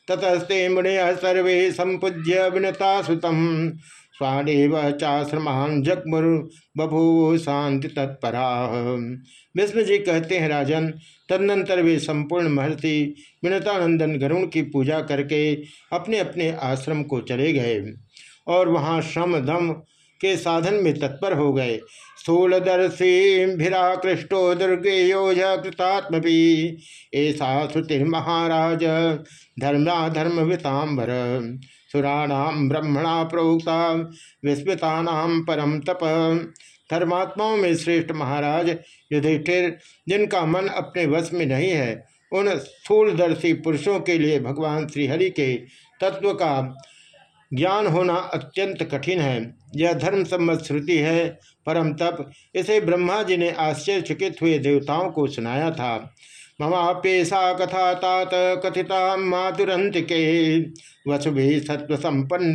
A: ततस्ते मुनय सर्वे संपूज्य विनता सुतम। स्वादेव चाश्रमान जगमुर बभू शांति तत्परा विष्णु जी कहते हैं, राजन, तदनंतर वे संपूर्ण महर्षि विनतानंदन गरुण की पूजा करके अपने अपने आश्रम को चले गए। और वहाँ श्रम दम के साधन में तत्पर हो गए। स्थूलदर्शी भिराकृष्टो दुर्गे योज कृतात्म भी ऐसा श्रुति महाराज धर्मा धर्म वितांबर सुराणाम ब्रह्मणा प्रोक्ता विस्मृता परम तप। धर्मात्माओं में श्रेष्ठ महाराज युधिष्ठिर, जिनका मन अपने वश में नहीं है, उन स्थूलदर्शी पुरुषों के लिए भगवान श्रीहरि के तत्व का ज्ञान होना अत्यंत कठिन है। यह धर्म सम्मत श्रुति है, परम तप। इसे ब्रह्मा जी ने आश्चर्यचकित हुए देवताओं को सुनाया था। ममापेशा कथा तात कथिता मातुरंत के। वसुभि सत्व संपन्न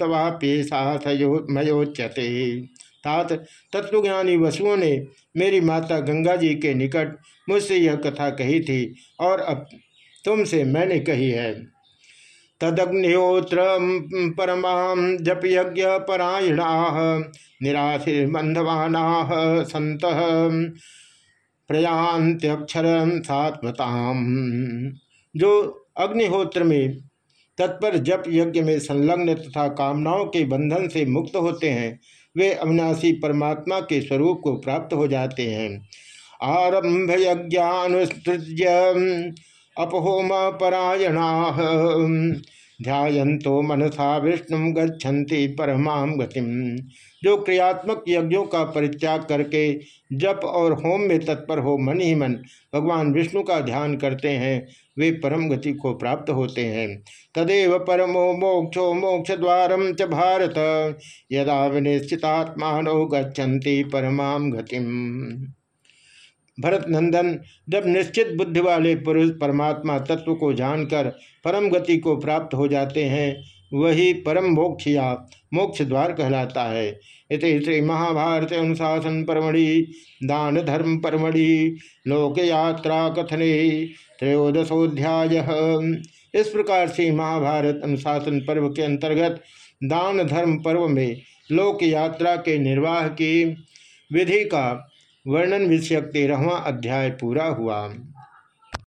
A: तवापेशा मयोच्यते तात तत्वज्ञानी वसुओं ने मेरी माता गंगा जी के निकट मुझसे यह कथा कही थी और अब तुमसे मैंने कही है। तदग्निहोत्र परमा जप यज्ञ परायणा निराशिर्बंधवाना संत प्रयांत्यक्षर सात्मताम जो अग्निहोत्र में तत्पर जप यज्ञ में संलग्न तथा कामनाओं के बंधन से मुक्त होते हैं, वे अविनाशी परमात्मा के स्वरूप को प्राप्त हो जाते हैं। आरंभ यज्ञानुसृज्य अपहोम परायणा। ध्यायंतो मनसा विष्णु गच्छन्ति परमाम गतिम। जो क्रियात्मक यज्ञों का परित्याग करके जप और होम में तत्पर हो मन ही मन भगवान विष्णु का ध्यान करते हैं, वे परम गति को प्राप्त होते हैं। तदेव परमो मोक्षो मोक्ष द्वार च भारत। यदा विनिश्चितात्मा गच्छन्ति परमाम गतिम। भरत नंदन जब निश्चित बुद्धि वाले पुरुष परमात्मा तत्व को जानकर परम गति को प्राप्त हो जाते हैं, वही परम मोक्ष या मोक्ष द्वार कहलाता है। इस श्री महाभारत अनुशासन परमणि दान धर्म परमणि लोक यात्रा कथने, त्रयोदशोध्याय। इस प्रकार से महाभारत अनुशासन पर्व के अंतर्गत दान धर्म पर्व में लोक यात्रा के निर्वाह की विधि का वर्णन विषयक तेरहवा अध्याय पूरा हुआ।